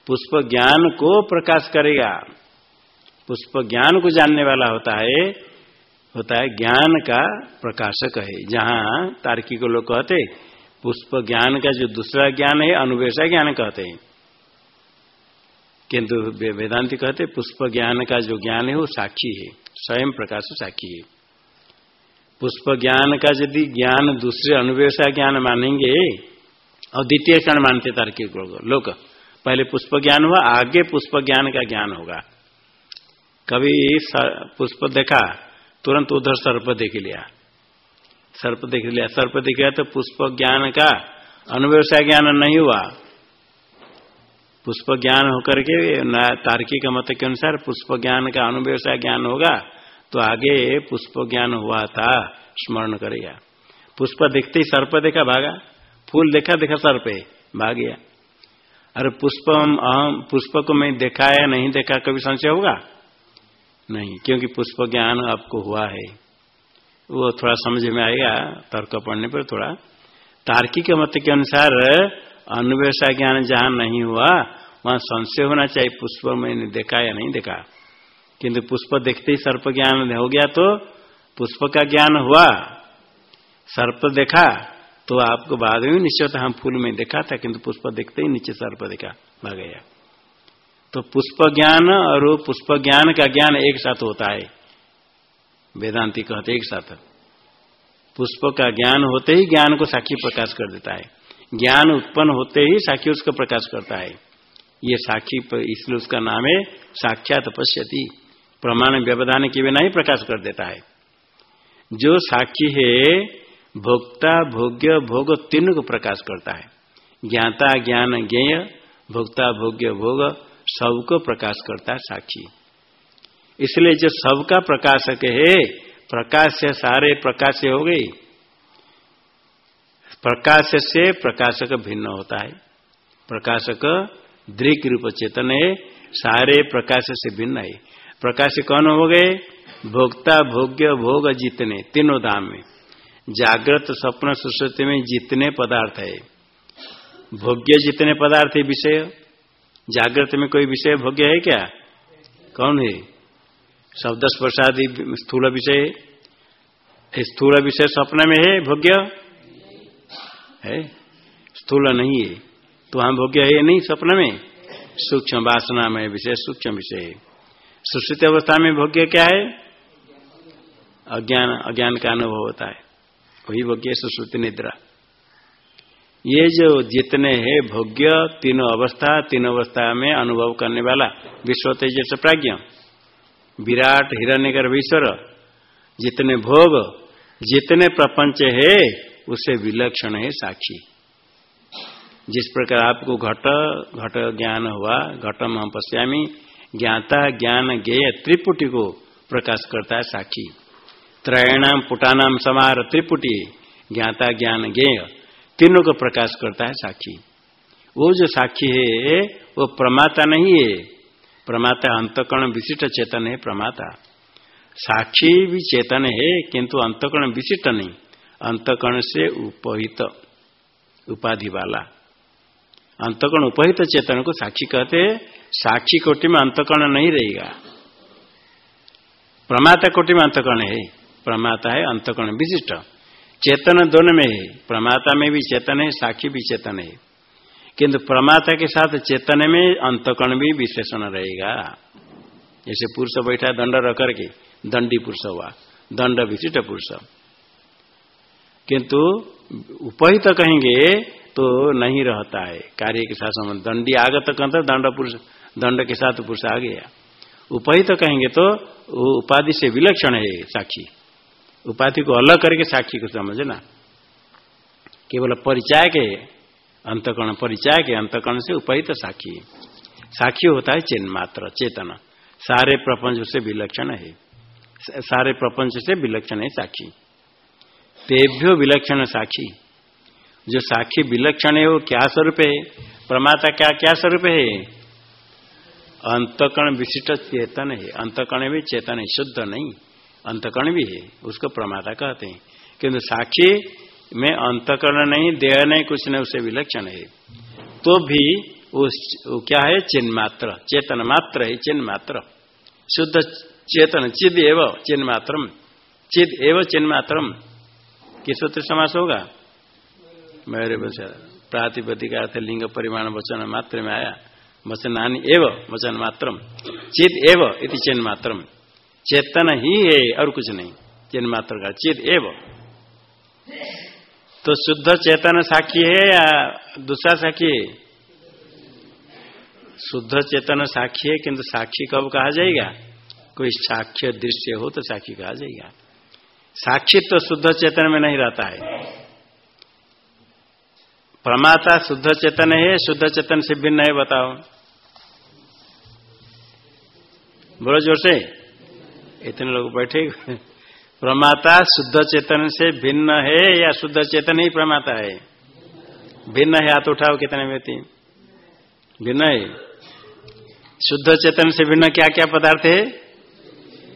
पुष्प ज्ञान को प्रकाश करेगा। पुष्प ज्ञान को जानने वाला होता है होता है ज्ञान का प्रकाशक है। जहाँ तार्किक लोग कहते पुष्प ज्ञान का जो दूसरा ज्ञान है, अनुवेशा ज्ञान कहते हैं। किंतु वेदांति कहते पुष्प ज्ञान का जो ज्ञान है, वो साक्षी है, स्वयं प्रकाश साक्षी है। पुष्प ज्ञान का यदि ज्ञान दूसरे अनुव्यवसाय ज्ञान मानेंगे और द्वितीय क्षण मानते तार्किक लोग। पहले पुष्प ज्ञान हुआ, आगे पुष्प ज्ञान का ज्ञान होगा। कभी पुष्प देखा, तुरंत उधर सर्प देख लिया। सर्प देख लिया। सर्प देख लिया तो पुष्प ज्ञान का अनुव्यवसाय ज्ञान नहीं हुआ। पुष्प ज्ञान होकर के तार्किक मत के अनुसार पुष्प ज्ञान का अनुव्यवसाय ज्ञान होगा तो आगे पुष्प ज्ञान हुआ था, स्मरण करेगा पुष्प देखते ही सर्प देखा, भागा। फूल देखा देखा सर्प, भाग गया। अरे पुष्प पुष्प को मैं देखा या नहीं देखा, कभी संशय होगा? नहीं, क्योंकि पुष्प ज्ञान आपको हुआ है। वो थोड़ा समझ में आएगा, तर्क पढ़ने पर थोड़ा। तार्किक मत के अनुसार अनुव्यवसाय ज्ञान जहाँ नहीं हुआ, वहाँ संशय होना चाहिए, पुष्प मैंने देखा या नहीं देखा। किंतु पुष्प देखते ही सर्प ज्ञान हो गया तो पुष्प का ज्ञान हुआ। सर्प देखा तो आपको बाद में निश्चय हम फूल में देखा था, किंतु पुष्प देखते ही नीचे सर्प देखा, भाग गया। तो पुष्प ज्ञान और पुष्प ज्ञान का ज्ञान एक साथ होता है। वेदांति कहते एक साथ। पुष्प का ज्ञान होते ही ज्ञान को साक्षी प्रकाश कर देता है। ज्ञान उत्पन्न होते ही साक्षी उसका प्रकाश करता है। ये साक्षी इसलिए उसका नाम है साक्षात पश्यति। प्रमाण व्यवधान के बिना ही प्रकाश कर देता है। जो साक्षी है, भोक्ता, भोग्य, भोग तीन को प्रकाश करता है। ज्ञाता, ज्ञान, ज्ञेय, भोक्ता, भोग्य, भोग सबको प्रकाश करता साक्षी। इसलिए जो सबका प्रकाशक है, प्रकाश से सारे प्रकाश हो गई प्रकाश से प्रकाशक भिन्न होता है। प्रकाशक दृक रूप चेतन है, सारे प्रकाश से भिन्न है। प्रकाश कौन हो गए? भोक्ता, भोग्य, भोग जितने, तीनों धाम में। जागृत, स्वप्न, सुश्रुति में जितने पदार्थ है। भोग्य जितने पदार्थ है विषय जागृत में कोई विषय भोग्य है क्या? कौन है? शब्द स्पर्शादि स्थूल विषय? स्थूल विषय स्वप्न में है, भोग्य? है? स्थूल नहीं है। तो वहाँ भोग्य है नहीं स्वप्न में? सूक्ष्म वासना में विषय, सूक्ष्म विषय है। सुश्रुति अवस्था में भोग्य क्या है? अज्ञान अज्ञान का अनुभव होता है। वही भोग्य है सुश्रुति निद्रा। ये जो जितने हैं भोग्य, तीनों अवस्था तीनों अवस्था में अनुभव करने वाला विश्व तेजस प्राज्ञ। विराट हिरण्यकर ईश्वर जितने भोग, जितने प्रपंच है, उसे विलक्षण है साक्षी। जिस प्रकार आपको घट घट ज्ञान हुआ घटम हम पश्यामी, ज्ञाता, ज्ञान ज्ञेय त्रिपुटी को प्रकाश करता है साक्षी। त्रयणाम, पुटानाम, समार त्रिपुटी, ज्ञाता, ज्ञान ज्ञेय। तीनों को प्रकाश करता है साक्षी। वो जो साक्षी है, वो प्रमाता नहीं है। प्रमाता अंतकरण विशिष्ट चेतन है, प्रमाता। साक्षी भी चेतन है, किंतु अंतकरण विशिष्ट नहीं। अंतकरण से उपहित, उपाधि वाला। अंतकरण उपहित चेतन को साक्षी कहते साक्षी कोटि में अंतकरण नहीं रहेगा। प्रमाता कोटि में अंतकरण है। प्रमाता है अंतकरण विशिष्ट। चेतन दोनों में है। प्रमाता में भी चेतन है, साक्षी भी चेतन है। किंतु प्रमाता के साथ चेतन में अंतकरण भी विशेषण रहेगा। जैसे पुरुष बैठा दंड रख करके, दंडी पुरुष हुआ, दंड विशिष्ट पुरुष। किंतु उपहित कहेंगे तो नहीं रहता है। कार्य के साथ संबंध, दंडी आगत कहते दंड पुरुष, दंड के साथ पुरुष आ गया। उपहित कहेंगे तो उपाधि से विलक्षण है साक्षी। उपाधि को अलग करके साक्षी को समझना केवल परिचय के अंतकरण परिचय के अंतकरण से उपहित साक्षी। साक्षी होता है चिन्ह मात्र, चेतन। सारे प्रपंच से विलक्षण है। सारे प्रपंच से विलक्षण है साक्षी। तेभ्यो विलक्षण साक्षी। जो साक्षी विलक्षण है वो क्या स्वरूप है? प्रमाता क्या क्या स्वरूप है? अंतकरण विशिष्ट चेतन है। अंतकरण भी चेतन है, शुद्ध नहीं। अंतकरण भी है, उसको प्रमाता कहते हैं। किंतु साक्षी में अंतकरण नहीं, देह नहीं, कुछ नहीं उसे विलक्षण है। तो भी उस, वो क्या है? चिन्ह मात्र, चेतन मात्र है, चिन्ह मात्र। शुद्ध चेतन, चिद एव, चिन्ह मात्रम। चिद एव, चिन्ह मात्रम। किस सूत्र समास होगा? मेरे प्रातिपदिका अर्थ लिंग परिमाण, वचन मात्र में आया। वचनानी एव, वचन मात्रम। चिद एव इति चिन्ह मात्रम। चेतन ही है और कुछ नहीं चिन्ह मात्र का, चित एव। तो शुद्ध चेतन साक्षी है या दूसरा साक्षी है? शुद्ध चेतन साक्षी है, किंतु साक्षी कब कहा जाएगा? कोई साक्ष्य दृश्य हो तो साक्षी कहा जाएगा। साक्षी तो शुद्ध चेतन में नहीं रहता है। प्रमाता शुद्ध चेतन है, शुद्ध चेतन से भिन्न है, बताओ। बोलो ज़ोर से। इतने लोग बैठे प्रमाता शुद्ध चेतन से भिन्न है या शुद्ध चेतन ही प्रमाता है? भिन्न है, हाथ उठाओ कितने व्यक्ति भिन्न है। शुद्ध चेतन से भिन्न क्या क्या पदार्थ है?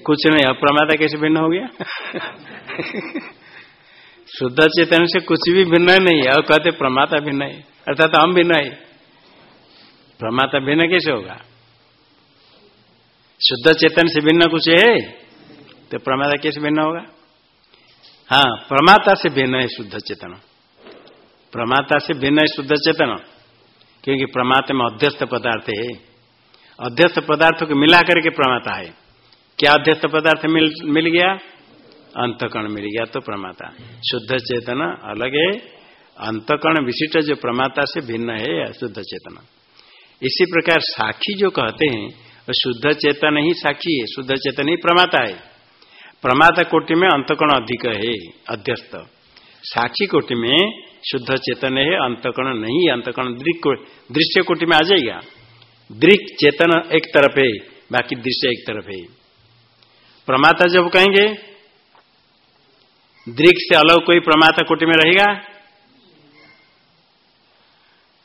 कुछ नहीं, अब प्रमाता कैसे भिन्न हो गया? शुद्ध चेतन से कुछ भी भिन्न नहीं है और कहते प्रमाता भिन्न है, अर्थात हम भिन्न है। प्रमाता भिन्न कैसे होगा? शुद्ध चेतन से भिन्न कुछ है? तो प्रमाता कैसे भिन्न होगा? हाँ प्रमाता से भिन्न है शुद्ध चेतन। प्रमाता से भिन्न है शुद्ध चेतन। क्योंकि प्रमाता में अध्यस्त पदार्थ है। अध्यस्त पदार्थ को मिला करके प्रमाता है। क्या अध्यस्त पदार्थ मिल मिल गया? अंतकर्ण मिल गया तो प्रमाता। शुद्ध चेतन अलग है। अंतकर्ण विशिष्ट जो प्रमाता से भिन्न है, शुद्ध चेतन। इसी प्रकार साखी जो कहते हैं शुद्ध चेतन ही साक्षी है, शुद्ध चेतन ही प्रमाता है। प्रमाता कोटि में अंतकर्ण अधिक है, अध्यस्त। साक्षी कोटि में शुद्ध चेतन है, अंतकर्ण नहीं, अंतकर्ण दृश्य कोटि में आ जाएगा। दृक चेतन एक तरफ़ है, बाकी दृश्य एक तरफ़ है। प्रमाता जब कहेंगे, दृक से अलग कोई प्रमाता कोटि में रहेगा?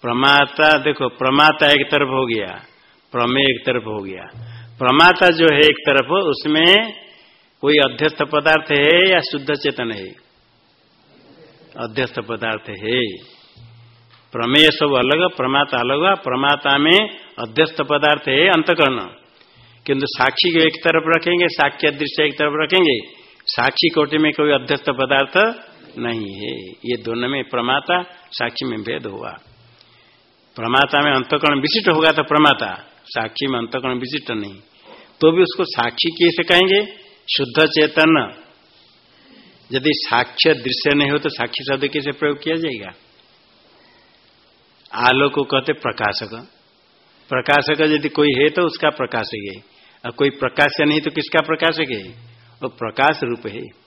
प्रमाता, देखो, प्रमाता एक तरफ़ हो गया। प्रमेय एक तरफ़ हो गया। प्रमाता जो है एक तरफ़, उसमें कोई अध्यस्त पदार्थ है या शुद्ध चेतन है? अध्यस्त पदार्थ है। प्रमेय सब अलग, प्रमाता अलग, प्रमाता में अध्यस्त पदार्थ है अंतकरण। किंतु साक्षी को एक तरफ़ रखेंगे, साक्ष्य दृश्य एक तरफ़ रखेंगे, साक्षी कोटि में कोई अध्यस्त पदार्थ नहीं है। ये दोनों में प्रमाता, साक्षी में भेद हुआ। प्रमाता में अंतकरण विशिष्ट होगा तो प्रमाता। साक्षी में अंतकरण विशिष्ट नहीं। तो भी उसको साक्षी कैसे कहेंगे? शुद्ध चेतन। यदि साक्ष्य दृश्य नहीं हो तो साक्षी शब्द कैसे प्रयोग किया जाएगा? आलोक को कहते प्रकाशक। प्रकाशक यदि कोई है तो उसका प्रकाशक है। और कोई प्रकाश नहीं तो किसका प्रकाशक है? वो प्रकाश रूप है।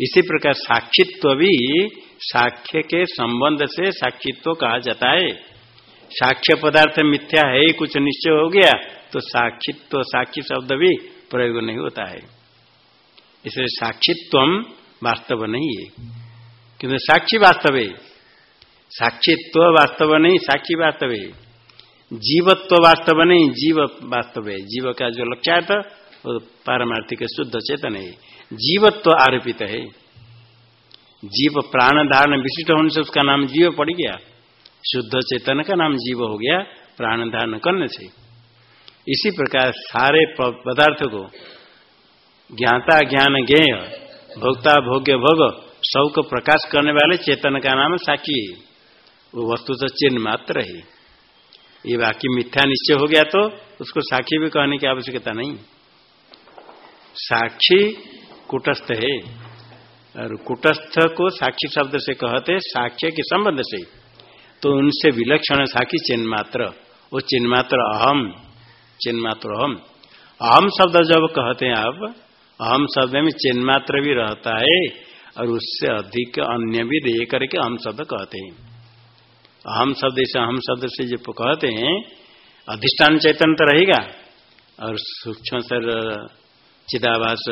इसी प्रकार साक्षित्व भी साक्ष्य के संबंध से साक्षित्व कहा जाता है। साक्ष्य पदार्थ मिथ्या है, ही कुछ निश्चय हो गया तो साक्षित्व, साक्षी शब्द भी प्रयोग नहीं होता है। इसलिए साक्षित्व वास्तव नहीं है। किंतु साक्षी वास्तव है। साक्षित्व वास्तव नहीं, साक्षी वास्तव है। जीवत्व वास्तव नहीं, जीव वास्तव है। जीव का जो लक्ष्य था वो पारमार्थिक शुद्ध चेतन है। जीवत्व आरोपित है। जीव प्राण धारण विशिष्ट होने से उसका नाम जीव पड़ गया। शुद्ध चेतन का नाम जीव हो गया प्राण धारण करने से। इसी प्रकार सारे पदार्थ को ज्ञाता ज्ञान ज्ञेय, भोक्ता भोग्य भोग सबको प्रकाश करने वाले चेतन का नाम साक्षी वो वस्तु तो चिन्ह मात्र है। ये बाकी मिथ्या निश्चय हो गया तो उसको साक्षी भी कहने की आवश्यकता नहीं। साक्षी कुटस्थ है। और कुटस्थ को साक्षी शब्द से कहते साक्ष्य के संबंध से। तो उनसे विलक्षण साक्षी चिन्ह मात्र वो चिन्ह मात्र अहम चिन्ह मात्र अहम। अहम शब्द जब कहते हैं आप अहम शब्द में चिन्ह मात्र भी रहता है और उससे अधिक अन्य भी दे करके अहम शब्द कहते हैं। अहम शब्द से अहम शब्द से जो कहते हैं, अधिष्ठान चैतन्य तो रहेगा। और सूक्ष्म सर चिदाभास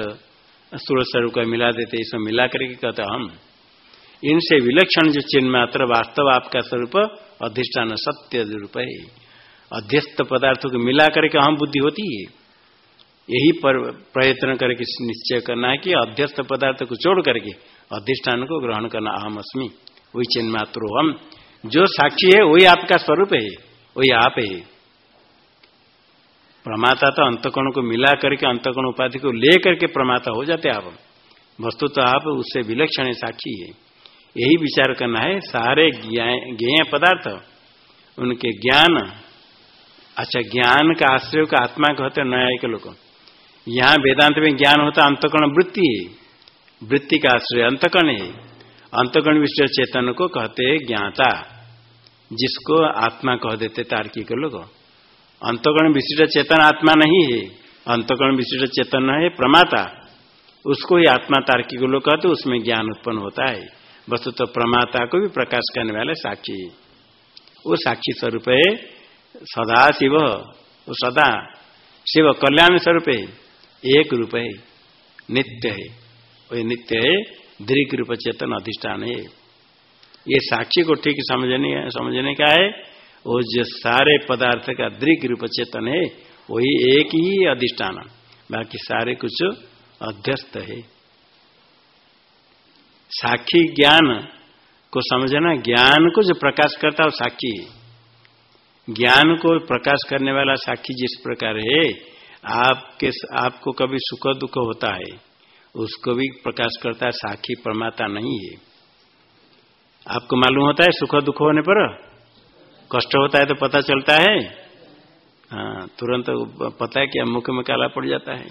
स्थूल स्वरूप का मिला देते इसमें मिला करके कहते हम इनसे विलक्षण जो चिन्ह मात्र वास्तव आपका स्वरूप, अधिष्ठान सत्य रूप है। अध्यस्त पदार्थों को मिला करके अहम बुद्धि होती है। यही पर, प्रयत्न करके निश्चय करना है कि अध्यस्त पदार्थ को छोड़ करके अधिष्ठान को ग्रहण करना अहम अस्मी। वही चिन्ह मात्र हम। जो साक्षी है, वही आपका स्वरूप है, वही आप है। प्रमाता तो अंतकोण को मिला करके अंतकोण उपाधि को ले करके प्रमाता हो जाते आप। वस्तु तो आप उससे विलक्षण साक्षी है। यही विचार करना है, सारे ज्ञेय पदार्थ, उनके ज्ञान अच्छा ज्ञान का आश्रय का आत्मा कहते न्यायिक लोग। यहाँ वेदांत में ज्ञान होता अंतकरण वृत्ति। है वृत्ति का आश्रय अंतकरण है। अंतकरण विषय चेतन को कहते ज्ञाता, जिसको आत्मा कह देते तार्किक लोग। अंतगण विशिष्ट चेतन आत्मा नहीं है। अंतगण विशिष्ट चेतन है प्रमाता। उसको ही आत्मा तार्किक लोग कहते उसमें ज्ञान उत्पन्न होता है। वस्तु तो प्रमाता को भी प्रकाश करने वाले साक्षी। वो साक्षी स्वरूप है सदा शिव, वो सदा शिव कल्याण स्वरूप है एक रूप है, नित्य है। वो नित्य है दीर्घ रूप चेतन अधिष्ठान है। ये साक्षी को ठीक समझने समझने का है, वो जो सारे पदार्थ का दृग रूप चेतन है, वही एक ही अधिष्ठान। बाकी सारे कुछ अध्यस्त है। साक्षी ज्ञान को समझना, ज्ञान को जो प्रकाश करता है साक्षी ज्ञान को प्रकाश करने वाला साक्षी जिस प्रकार है, आपके आपको कभी सुख दुख होता है, उसको भी प्रकाश करता है साक्षी परमाता नहीं है। आपको मालूम होता है सुख दुख होने पर? कष्ट होता है तो पता चलता है। हाँ तुरंत पता है कि मुख में काला पड़ जाता है।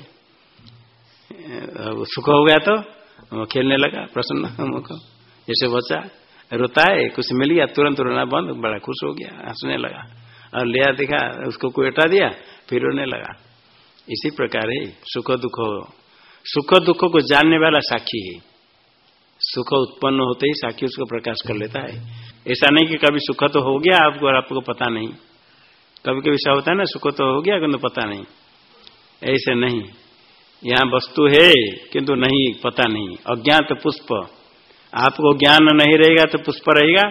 सुख हो गया तो? खेलने लगा, प्रसन्न मुख। जैसे बच्चा रोता है कुछ मिल गया, तुरंत रोना बंद, बड़ा खुश हो गया, हंसने लगा। और लिया दिखा, उसको कोई हटा दिया, फिर रोने लगा। इसी प्रकार है सुख दुख सुख दुख को जानने वाला साक्षी है। सुख उत्पन्न होते ही साक्षी उसको प्रकाश कर लेता है। ऐसा नहीं कि कभी सुख तो हो गया आपको और आपको पता नहीं। कभी कभी ऐसा होता है ना, सुख तो हो गया किन्तु पता नहीं। ऐसे नहीं। यहाँ वस्तु है, किंतु नहीं, पता नहीं। अज्ञात पुष्प। आपको ज्ञान नहीं रहेगा तो पुष्प रहेगा?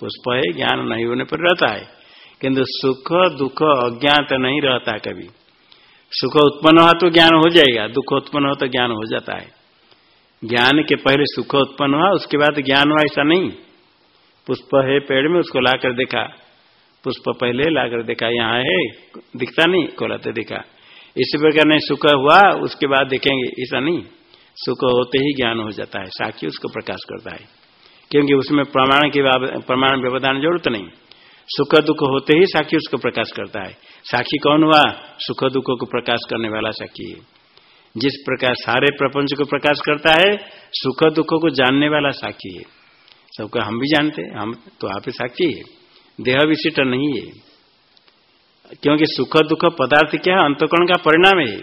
पुष्प है, ज्ञान नहीं होने पर रहता है। किंतु सुख, दुख, अज्ञात नहीं रहता कभी। सुख उत्पन्न हुआ तो ज्ञान हो जाएगा, दुख उत्पन्न हो तो ज्ञान हो जाता है। ज्ञान के पहले सुख उत्पन्न हुआ, उसके बाद ज्ञान हुआ, ऐसा नहीं। पुष्प है पेड़ में, उसको लाकर देखा। पुष्प पहले लाकर देखा, यहाँ है, दिखता नहीं, कोलाते देखा। इसी प्रकार नहीं सुख हुआ, उसके बाद देखेंगे, ऐसा नहीं। सुख होते ही ज्ञान हो जाता है, साक्षी उसको प्रकाश करता है। क्योंकि उसमें प्रमाण की प्रमाण व्यवधान ज़रूरत नहीं। सुख दुख होते ही साक्षी उसको प्रकाश करता है। साक्षी कौन हुआ? सुख दुख को प्रकाश करने वाला साक्षी है। जिस प्रकार सारे प्रपंच को प्रकाश करता है, सुख दुख को जानने वाला साक्षी है। सबको हम भी जानते हैं, हम तो आप साक्षी है। देह विशिष्ट नहीं है। क्योंकि सुख दुख पदार्थ क्या है? अंतकरण का परिणाम है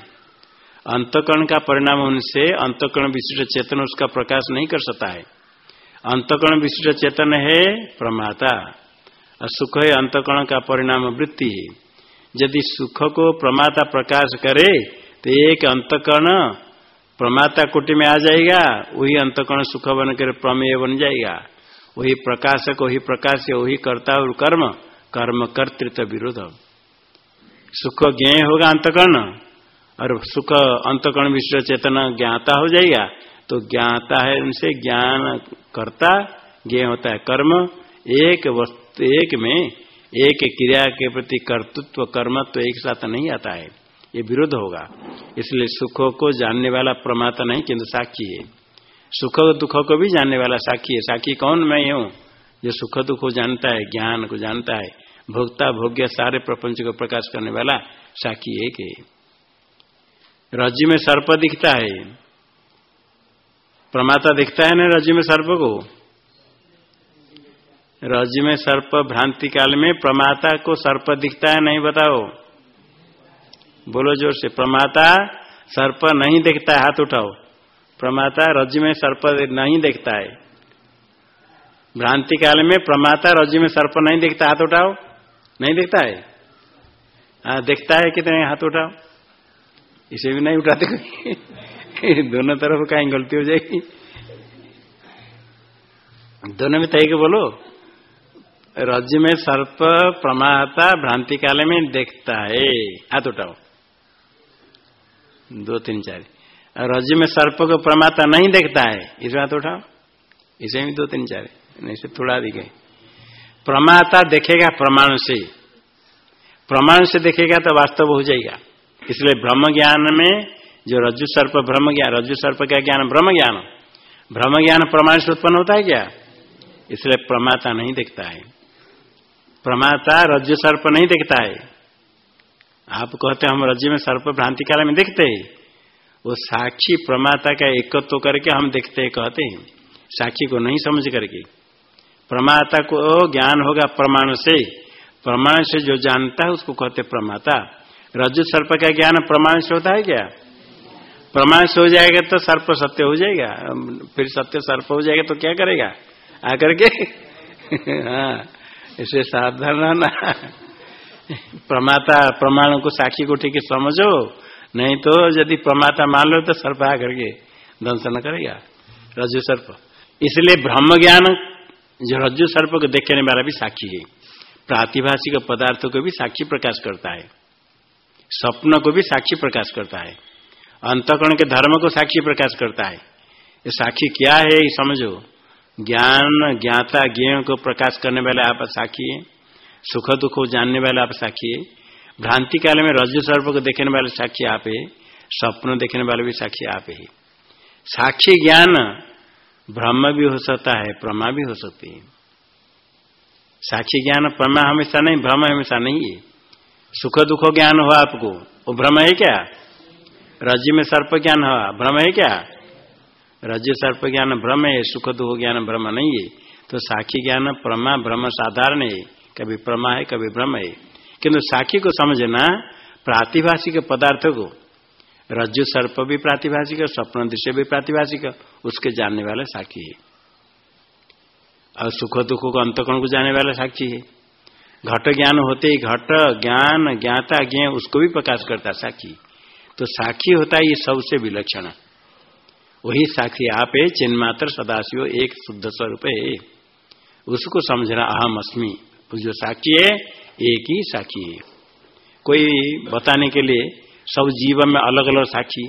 अंतकरण का परिणाम उनसे अंतकरण विशिष्ट चेतन उसका प्रकाश नहीं कर सकता है। अंतकरण विशिष्ट चेतन है प्रमाता। और सुख है, अंतकरण का परिणाम वृत्ति है। यदि सुख को प्रमाता प्रकाश करे तो एक अंतकरण प्रमाता कोटि में आ जाएगा, वही अंतकरण सुख बनकर प्रमेय बन जाएगा। वही प्रकाशक वही प्रकाश, वही कर्ता और कर्म कर्म कर्तृत्व विरोध सुख ज्ञ होगा अंतकरण। और सुख अंतकर्ण विश्व चेतना ज्ञाता हो जाएगा तो ज्ञाता है उनसे ज्ञान कर्ता ज्ञ होता है कर्म। एक वस्तु, एक में एक क्रिया के प्रति कर्तृत्व कर्म तो एक साथ नहीं आता है। ये विरोध होगा। इसलिए सुख को जानने वाला प्रमाता नहीं, किंतु साक्षी है। सुख दुख को भी जानने वाला साक्षी है। साक्षी कौन? मैं हूँ। जो सुख दुख को जानता है, ज्ञान को जानता है भोक्ता भोग्य सारे प्रपंच को प्रकाश करने वाला साक्षी एक है। रज्जु में सर्प दिखता है। प्रमाता दिखता है ना रज्जु में सर्प को? रज्जु में सर्प भ्रांति काल में प्रमाता को सर्प दिखता है, नहीं बताओ। बोलो ज़ोर से, प्रमाता सर्प नहीं देखता है हाथ उठाओ। प्रमाता रज्जु में सर्प नहीं देखता है। भ्रांति काल में प्रमाता रज्जु में सर्प नहीं देखता, हाथ उठाओ। नहीं देखता है? हाँ देखता है कितने हाथ उठाओ। इसे भी नहीं उठाते दोनों तरफ़ कहीं गलती हो जाएगी। दोनों में तय के बोलो? रज्जु में सर्प प्रमाता भ्रांति काल में देखता है। हाथ उठाओ। दो, तीन, चार। रज्जु में सर्प को प्रमाता नहीं देखता है। इस हाथ उठाओ। इसे भी दो, तीन, चार। इसे थोड़ा दिखे प्रमाता देखेगा प्रमाण से। प्रमाण से देखेगा तो वास्तव हो जाएगा। इसलिए ब्रह्म ज्ञान में जो रज्जु सर्प ब्रह्म ज्ञान रज्जु सर्प का ज्ञान ब्रह्म ज्ञान ब्रह्म ज्ञान प्रमाण से उत्पन्न होता है क्या? इसलिए प्रमाता नहीं देखता है। प्रमाता रज्जु सर्प नहीं देखता है। आप कहते हम रज्जु में सर्प भ्रांति काल में देखते हैं। वो साक्षी प्रमाता का एकत्व करके हम देखते कहते हैं। साक्षी को नहीं समझ करके। प्रमाता को ज्ञान होगा प्रमाण से। प्रमाण से जो जानता है, उसको कहते प्रमाता। रज्जु सर्प का ज्ञान प्रमाण से होता है क्या? प्रमाण से हो जाएगा तो सर्प सत्य हो जाएगा। फिर सत्य सर्प हो जाएगा तो क्या करेगा? आकर के? हाँ इसे सावधान ना प्रमाता, प्रमाण को साक्षी को ठीक समझो। नहीं तो यदि प्रमाता मान लो तो सर्प आ करके दंशन करेगा। रज्जु सर्प। इसलिए ब्रह्म ज्ञान जो रज्जु सर्प को देखने वाला भी साक्षी है। प्रातिभाषिक पदार्थों को भी साक्षी प्रकाश करता है। स्वप्न को भी साक्षी प्रकाश करता है। अंतकरण के धर्म को साक्षी प्रकाश करता है। ये साक्षी क्या है, ये समझो। ज्ञान, ज्ञाता ज्ञ को प्रकाश करने वाले आप साक्षी है। सुख दुख को जानने वाले आप साक्षी है। भ्रांति काल में रज्जु सर्प को देखने वाले साक्षी आप है। स्वप्न देखने वाले भी साक्षी आप है। साक्षी ज्ञान भ्रम भी हो सकता है, प्रमा भी हो सकती है। साक्षी ज्ञान प्रमा हमेशा नहीं भ्रम हमेशा नहीं है। सुख दुख ज्ञान हुआ आपको, वो भ्रम है क्या? रज्जु में सर्प ज्ञान हुआ भ्रम है क्या? रज्जु सर्प ज्ञान भ्रम है, सुख दुख ज्ञान भ्रम नहीं है। तो साक्षी ज्ञान, प्रमा भ्रम साधारण है। कभी प्रमा है, कभी भ्रम है। किंतु साक्षी को समझना, प्रातिभाषिक पदार्थ को रज्जु सर्प भी प्रातिभाषिक, स्वप्न दृश्य भी प्रातिभाषिक, उसके जानने वाले साक्षी है। और सुख दुख को अंतकरण को जानने वाला साक्षी है। घट ज्ञान होते ही घट, ज्ञान, ज्ञाता, ज्ञ, उसको भी प्रकाश करता साक्षी। तो साक्षी होता है ये सबसे विलक्षण। वही साक्षी आप है चिन्ह मात्र सदाशिव, एक शुद्ध स्वरूप है। उसको समझना अहम अस्मी। जो साक्षी है, एक ही साक्षी है। कोई बताने के लिए सब जीव में अलग अलग साक्षी।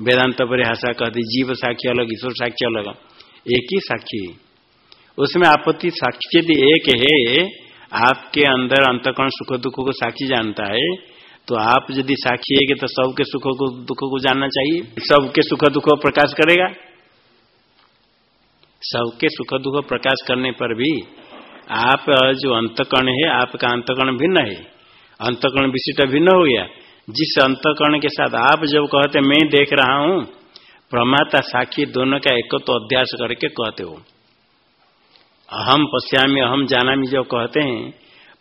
वेदांत परिभाषा कहते जीव साक्षी अलग, ईश्वर साक्षी अलग। एक ही साक्षी। उसमें आपत्ति साक्षी यदि एक है, आपके अंदर अंतकरण सुख दुख को साक्षी जानता है तो आप यदि साक्षी है कि तो सबके सुख को दुख को जानना चाहिए। सबके सुख दुख प्रकाश करेगा। सबके सुख दुख प्रकाश करने पर भी आप जो अंतकर्ण है, आपका अंतकर्ण भिन्न है। अंतकर्ण विशिष्ट भिन्न हो गया। जिस अंतकर्ण के साथ आप जब कहते मैं देख रहा हूँ, प्रमाता साक्षी दोनों का एक तो अध्यास करके कहते हो। अहम पश्यामी, अहम जानामी जो कहते हैं,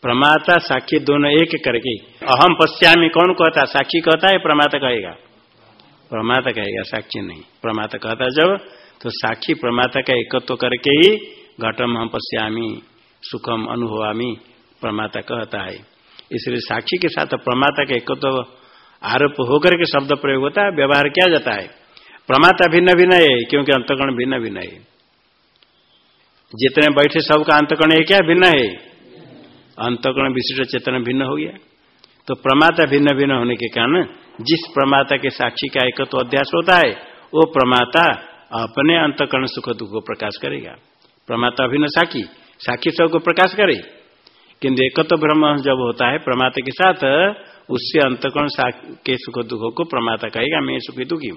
प्रमाता साक्षी दोनों एक करके, अहम पश्यामी कौन कहता? साक्षी कहता है, प्रमाता कहेगा। प्रमाता कहेगा साक्षी नहीं। प्रमाता कहता जब तो साक्षी प्रमाता का एकत्व करके ही घटम हम पश्यामी, सुखम अनुभवामी, प्रमाता कहता है। इसलिए साक्षी के साथ प्रमाता का एकत्व तो आरोप होकर के शब्द प्रयोग होता है, व्यवहार किया जाता है। प्रमाता भिन्न भिन्न है, क्योंकि अंतकरण भिन्न भिन्न है। जितने बैठे सबका अंतकरण है क्या भिन्न है? अंतकरण विशिष्ट चेतन भिन्न हो गया। तो प्रमाता भिन्न भिन्न होने के कारण जिस प्रमाता के साक्षी का एक तो अध्यास होता है, वो प्रमाता अपने अंतकरण सुख दुख को प्रकाश करेगा। प्रमाता भिन्न साक्षी साक्षी सबको प्रकाश करे। किंतु एक तो ब्रह्म जब होता है, प्रमाता के साथ उससे अंतकरण के सुख दुख को प्रमाता कहेगा, मैं सुखी दुखी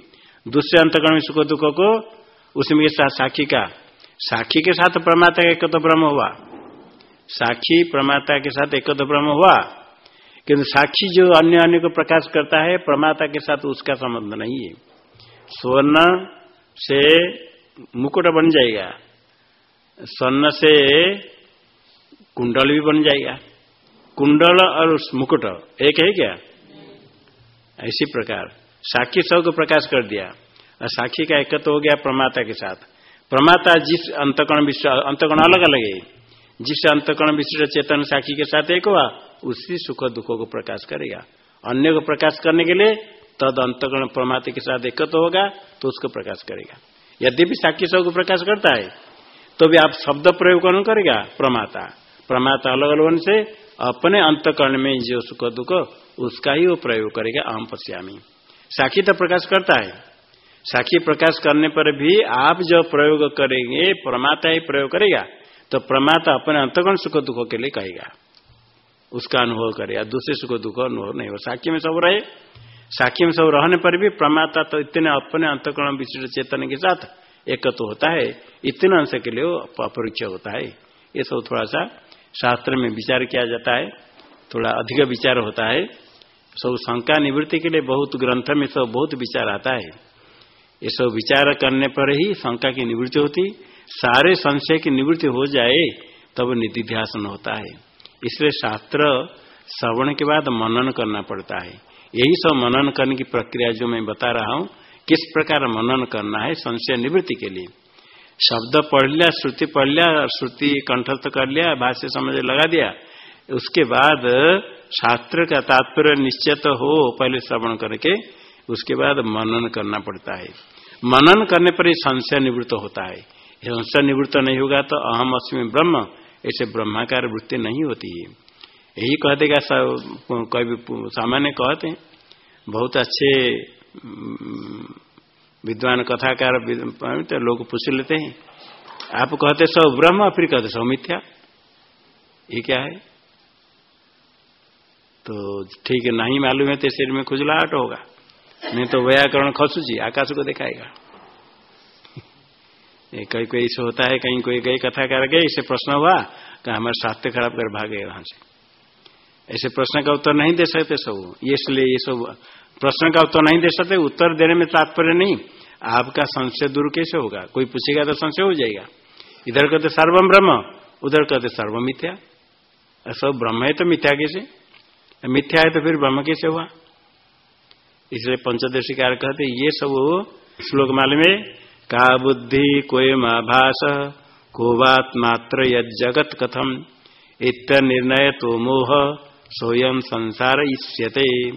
दूसरे अंतकरण सुख दुख को उसमें साथ साक्षी का साक्षी के साथ प्रमाता का एक तो ब्रह्म हुआ। साक्षी प्रमाता के साथ एक तो ब्रह्म हुआ। किंतु साक्षी जो अन्य अन्य को प्रकाश करता है, प्रमाता के साथ उसका संबंध नहीं है। स्वर्ण से मुकुट बन जाएगा। स्वर्ण से कुंडल भी बन जाएगा। कुंडल और मुकुट, एक है क्या? ऐसी प्रकार। साक्षी सबको प्रकाश कर दिया। और साक्षी का एकत्र हो गया प्रमाता के साथ। प्रमाता जिस अंतकरण विश्व अंतकरण अलग अलग है। जिस अंतकरण विशिष्ट चेतन साक्षी के साथ एक हुआ, उसी सुख दुखों को प्रकाश करेगा। अन्य को प्रकाश करने के लिए तद अंतकरण प्रमाता के साथ एकत्र होगा तो उसको प्रकाश करेगा। यद्यपि साक्षी सबको प्रकाश करता है तो भी आप शब्द प्रयोग कौन करेगा? प्रमाता। प्रमाता अलग अलग से अपने अंतकरण में जो सुख दुख, उसका ही वो प्रयोग करेगा अहम पश्यामी। साखी तो प्रकाश करता है। साखी प्रकाश करने पर भी आप जो प्रयोग करेंगे प्रमाता ही प्रयोग करेगा तो प्रमाता अपने अंतकरण सुख दुख के लिए कहेगा। उसका अनुभव करेगा, दूसरे सुख दुख अनुभव नहीं हो साखी में सब रहे। साखी में सब रहने पर भी प्रमाता तो इतने अपने अंतकरण विशिष्ट चेतन के साथ एक तो होता है। इतने अंश के लिए अपरिचय होता है। ये सब थोड़ा सा शास्त्र में विचार किया जाता है, थोड़ा अधिक विचार होता है। सब शंका निवृत्ति के लिए बहुत ग्रंथ में सब बहुत विचार आता है। ये सब विचार करने पर ही शंका की निवृत्ति होती, सारे संशय की निवृत्ति हो जाए, तब निधिध्यासन होता है। इसलिए शास्त्र श्रवण के बाद मनन करना पड़ता है। यही सब मनन करने की प्रक्रिया जो मैं बता रहा हूँ, किस प्रकार मनन करना है, संशय निवृत्ति के लिए। शब्द पढ़ लिया, श्रुति पढ़ लिया श्रुति कंठस्थ कर लिया, भाष्य समझ लगा दिया। उसके बाद शास्त्र का तात्पर्य निश्चित तो हो, पहले श्रवण करके, उसके बाद मनन करना पड़ता है। मनन करने पर ही संशय निवृत्त होता है। संशय निवृत्त नहीं होगा तो अहम अस्मी ब्रह्म, ऐसे ब्रह्माकार वृत्ति नहीं होती है। यही कह देगा कभी सामान्य कहते हैं, बहुत अच्छे विद्वान कथाकार तो लोग पूछ लेते हैं। आप कहते, सो ब्रह्म, फिर कहते, सो मिथ्या। ये क्या है? तो ठीक है, नहीं मालूम है तो शरीर में खुजलाहट होगा। नहीं तो व्याकरण खसुजी आकाश को दिखाएगा। कहीं कोई ऐसे होता है, कहीं कोई गई कथा कर गए इसे प्रश्न हुआ कहा हमारे स्वास्थ्य खराब कर भागे वहाँ से। ऐसे प्रश्न का उत्तर नहीं दे सकते सब। इसलिए ये सब प्रश्न का उत्तर नहीं दे सकते, उत्तर देने में तात्पर्य नहीं। आपका संशय दूर कैसे होगा? कोई पूछेगा तो संशय हो जाएगा। इधर कहते सर्वम ब्रह्म, उधर कहते सर्व मिथ्या। सब ब्रह्म है तो मिथ्या कैसे? मिथ्या है तो फिर ब्रह्म कैसे हुआ? इसलिए पंचदशी पंचदशीकार कहते, ये सब श्लोक माल में का बुद्धि कोयम आभास कोवात मात्र जगत कथम। इत निर्णय तो मोह स्वयं संसार इष्यते।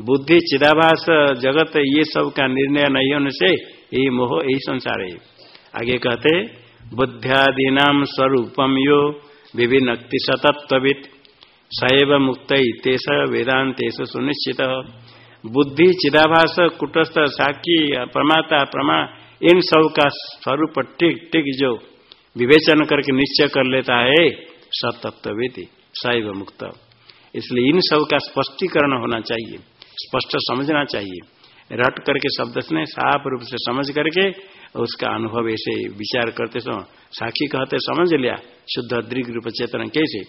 बुद्धि, चिदाभास, जगत, ये सब का निर्णय नहीं होने से यही मोह यही संसार है। आगे कहते, बुद्धियादीना स्वरूपम यो विभिन्न सतत्वित सैव मुक्त तेस वेदांतेश सुनिश्चित। बुद्धि, चिदाभास, कुटस्थ साक्षी प्रमाता, प्रमा, इन सब का स्वरूप टिक टिक जो विवेचन करके निश्चय कर लेता है सतत्वित सैव मुक्त। इसलिए इन सब का स्पष्टीकरण होना चाहिए। स्पष्ट समझना चाहिए। रट करके शब्द से साफ़ रूप से समझ करके उसका अनुभव ऐसे विचार करते समय साक्षी कहते समझ लिया, शुद्ध दृग रूप चेतन कैसे?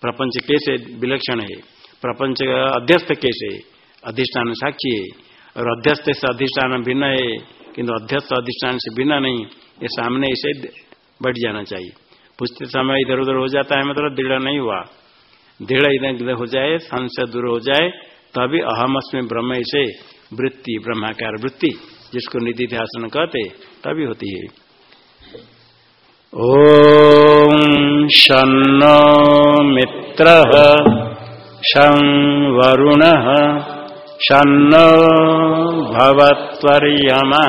प्रपंच कैसे विलक्षण है? प्रपंच अध्यस्त कैसे? अधिष्ठान साक्षी है। और अध्यस्त से अधिष्ठान भिन्न है, किंतु अध्यस्त अधिष्ठान से भिन्न नहीं, ये सामने इसे बढ़ जाना चाहिए। पूछते समय इधर उधर हो जाता है मतलब दृढ़ नहीं हुआ। दृढ़ इधर हो जाए, संशय दूर हो जाए तभी अहम अस्में ब्रह्म से वृत्ति, ब्रह्माकार वृत्ति, जिसको निधि ध्यान कहते, तभी होती है। ओम शन्नो मित्र शं वरुण शन भवत्वर्यमा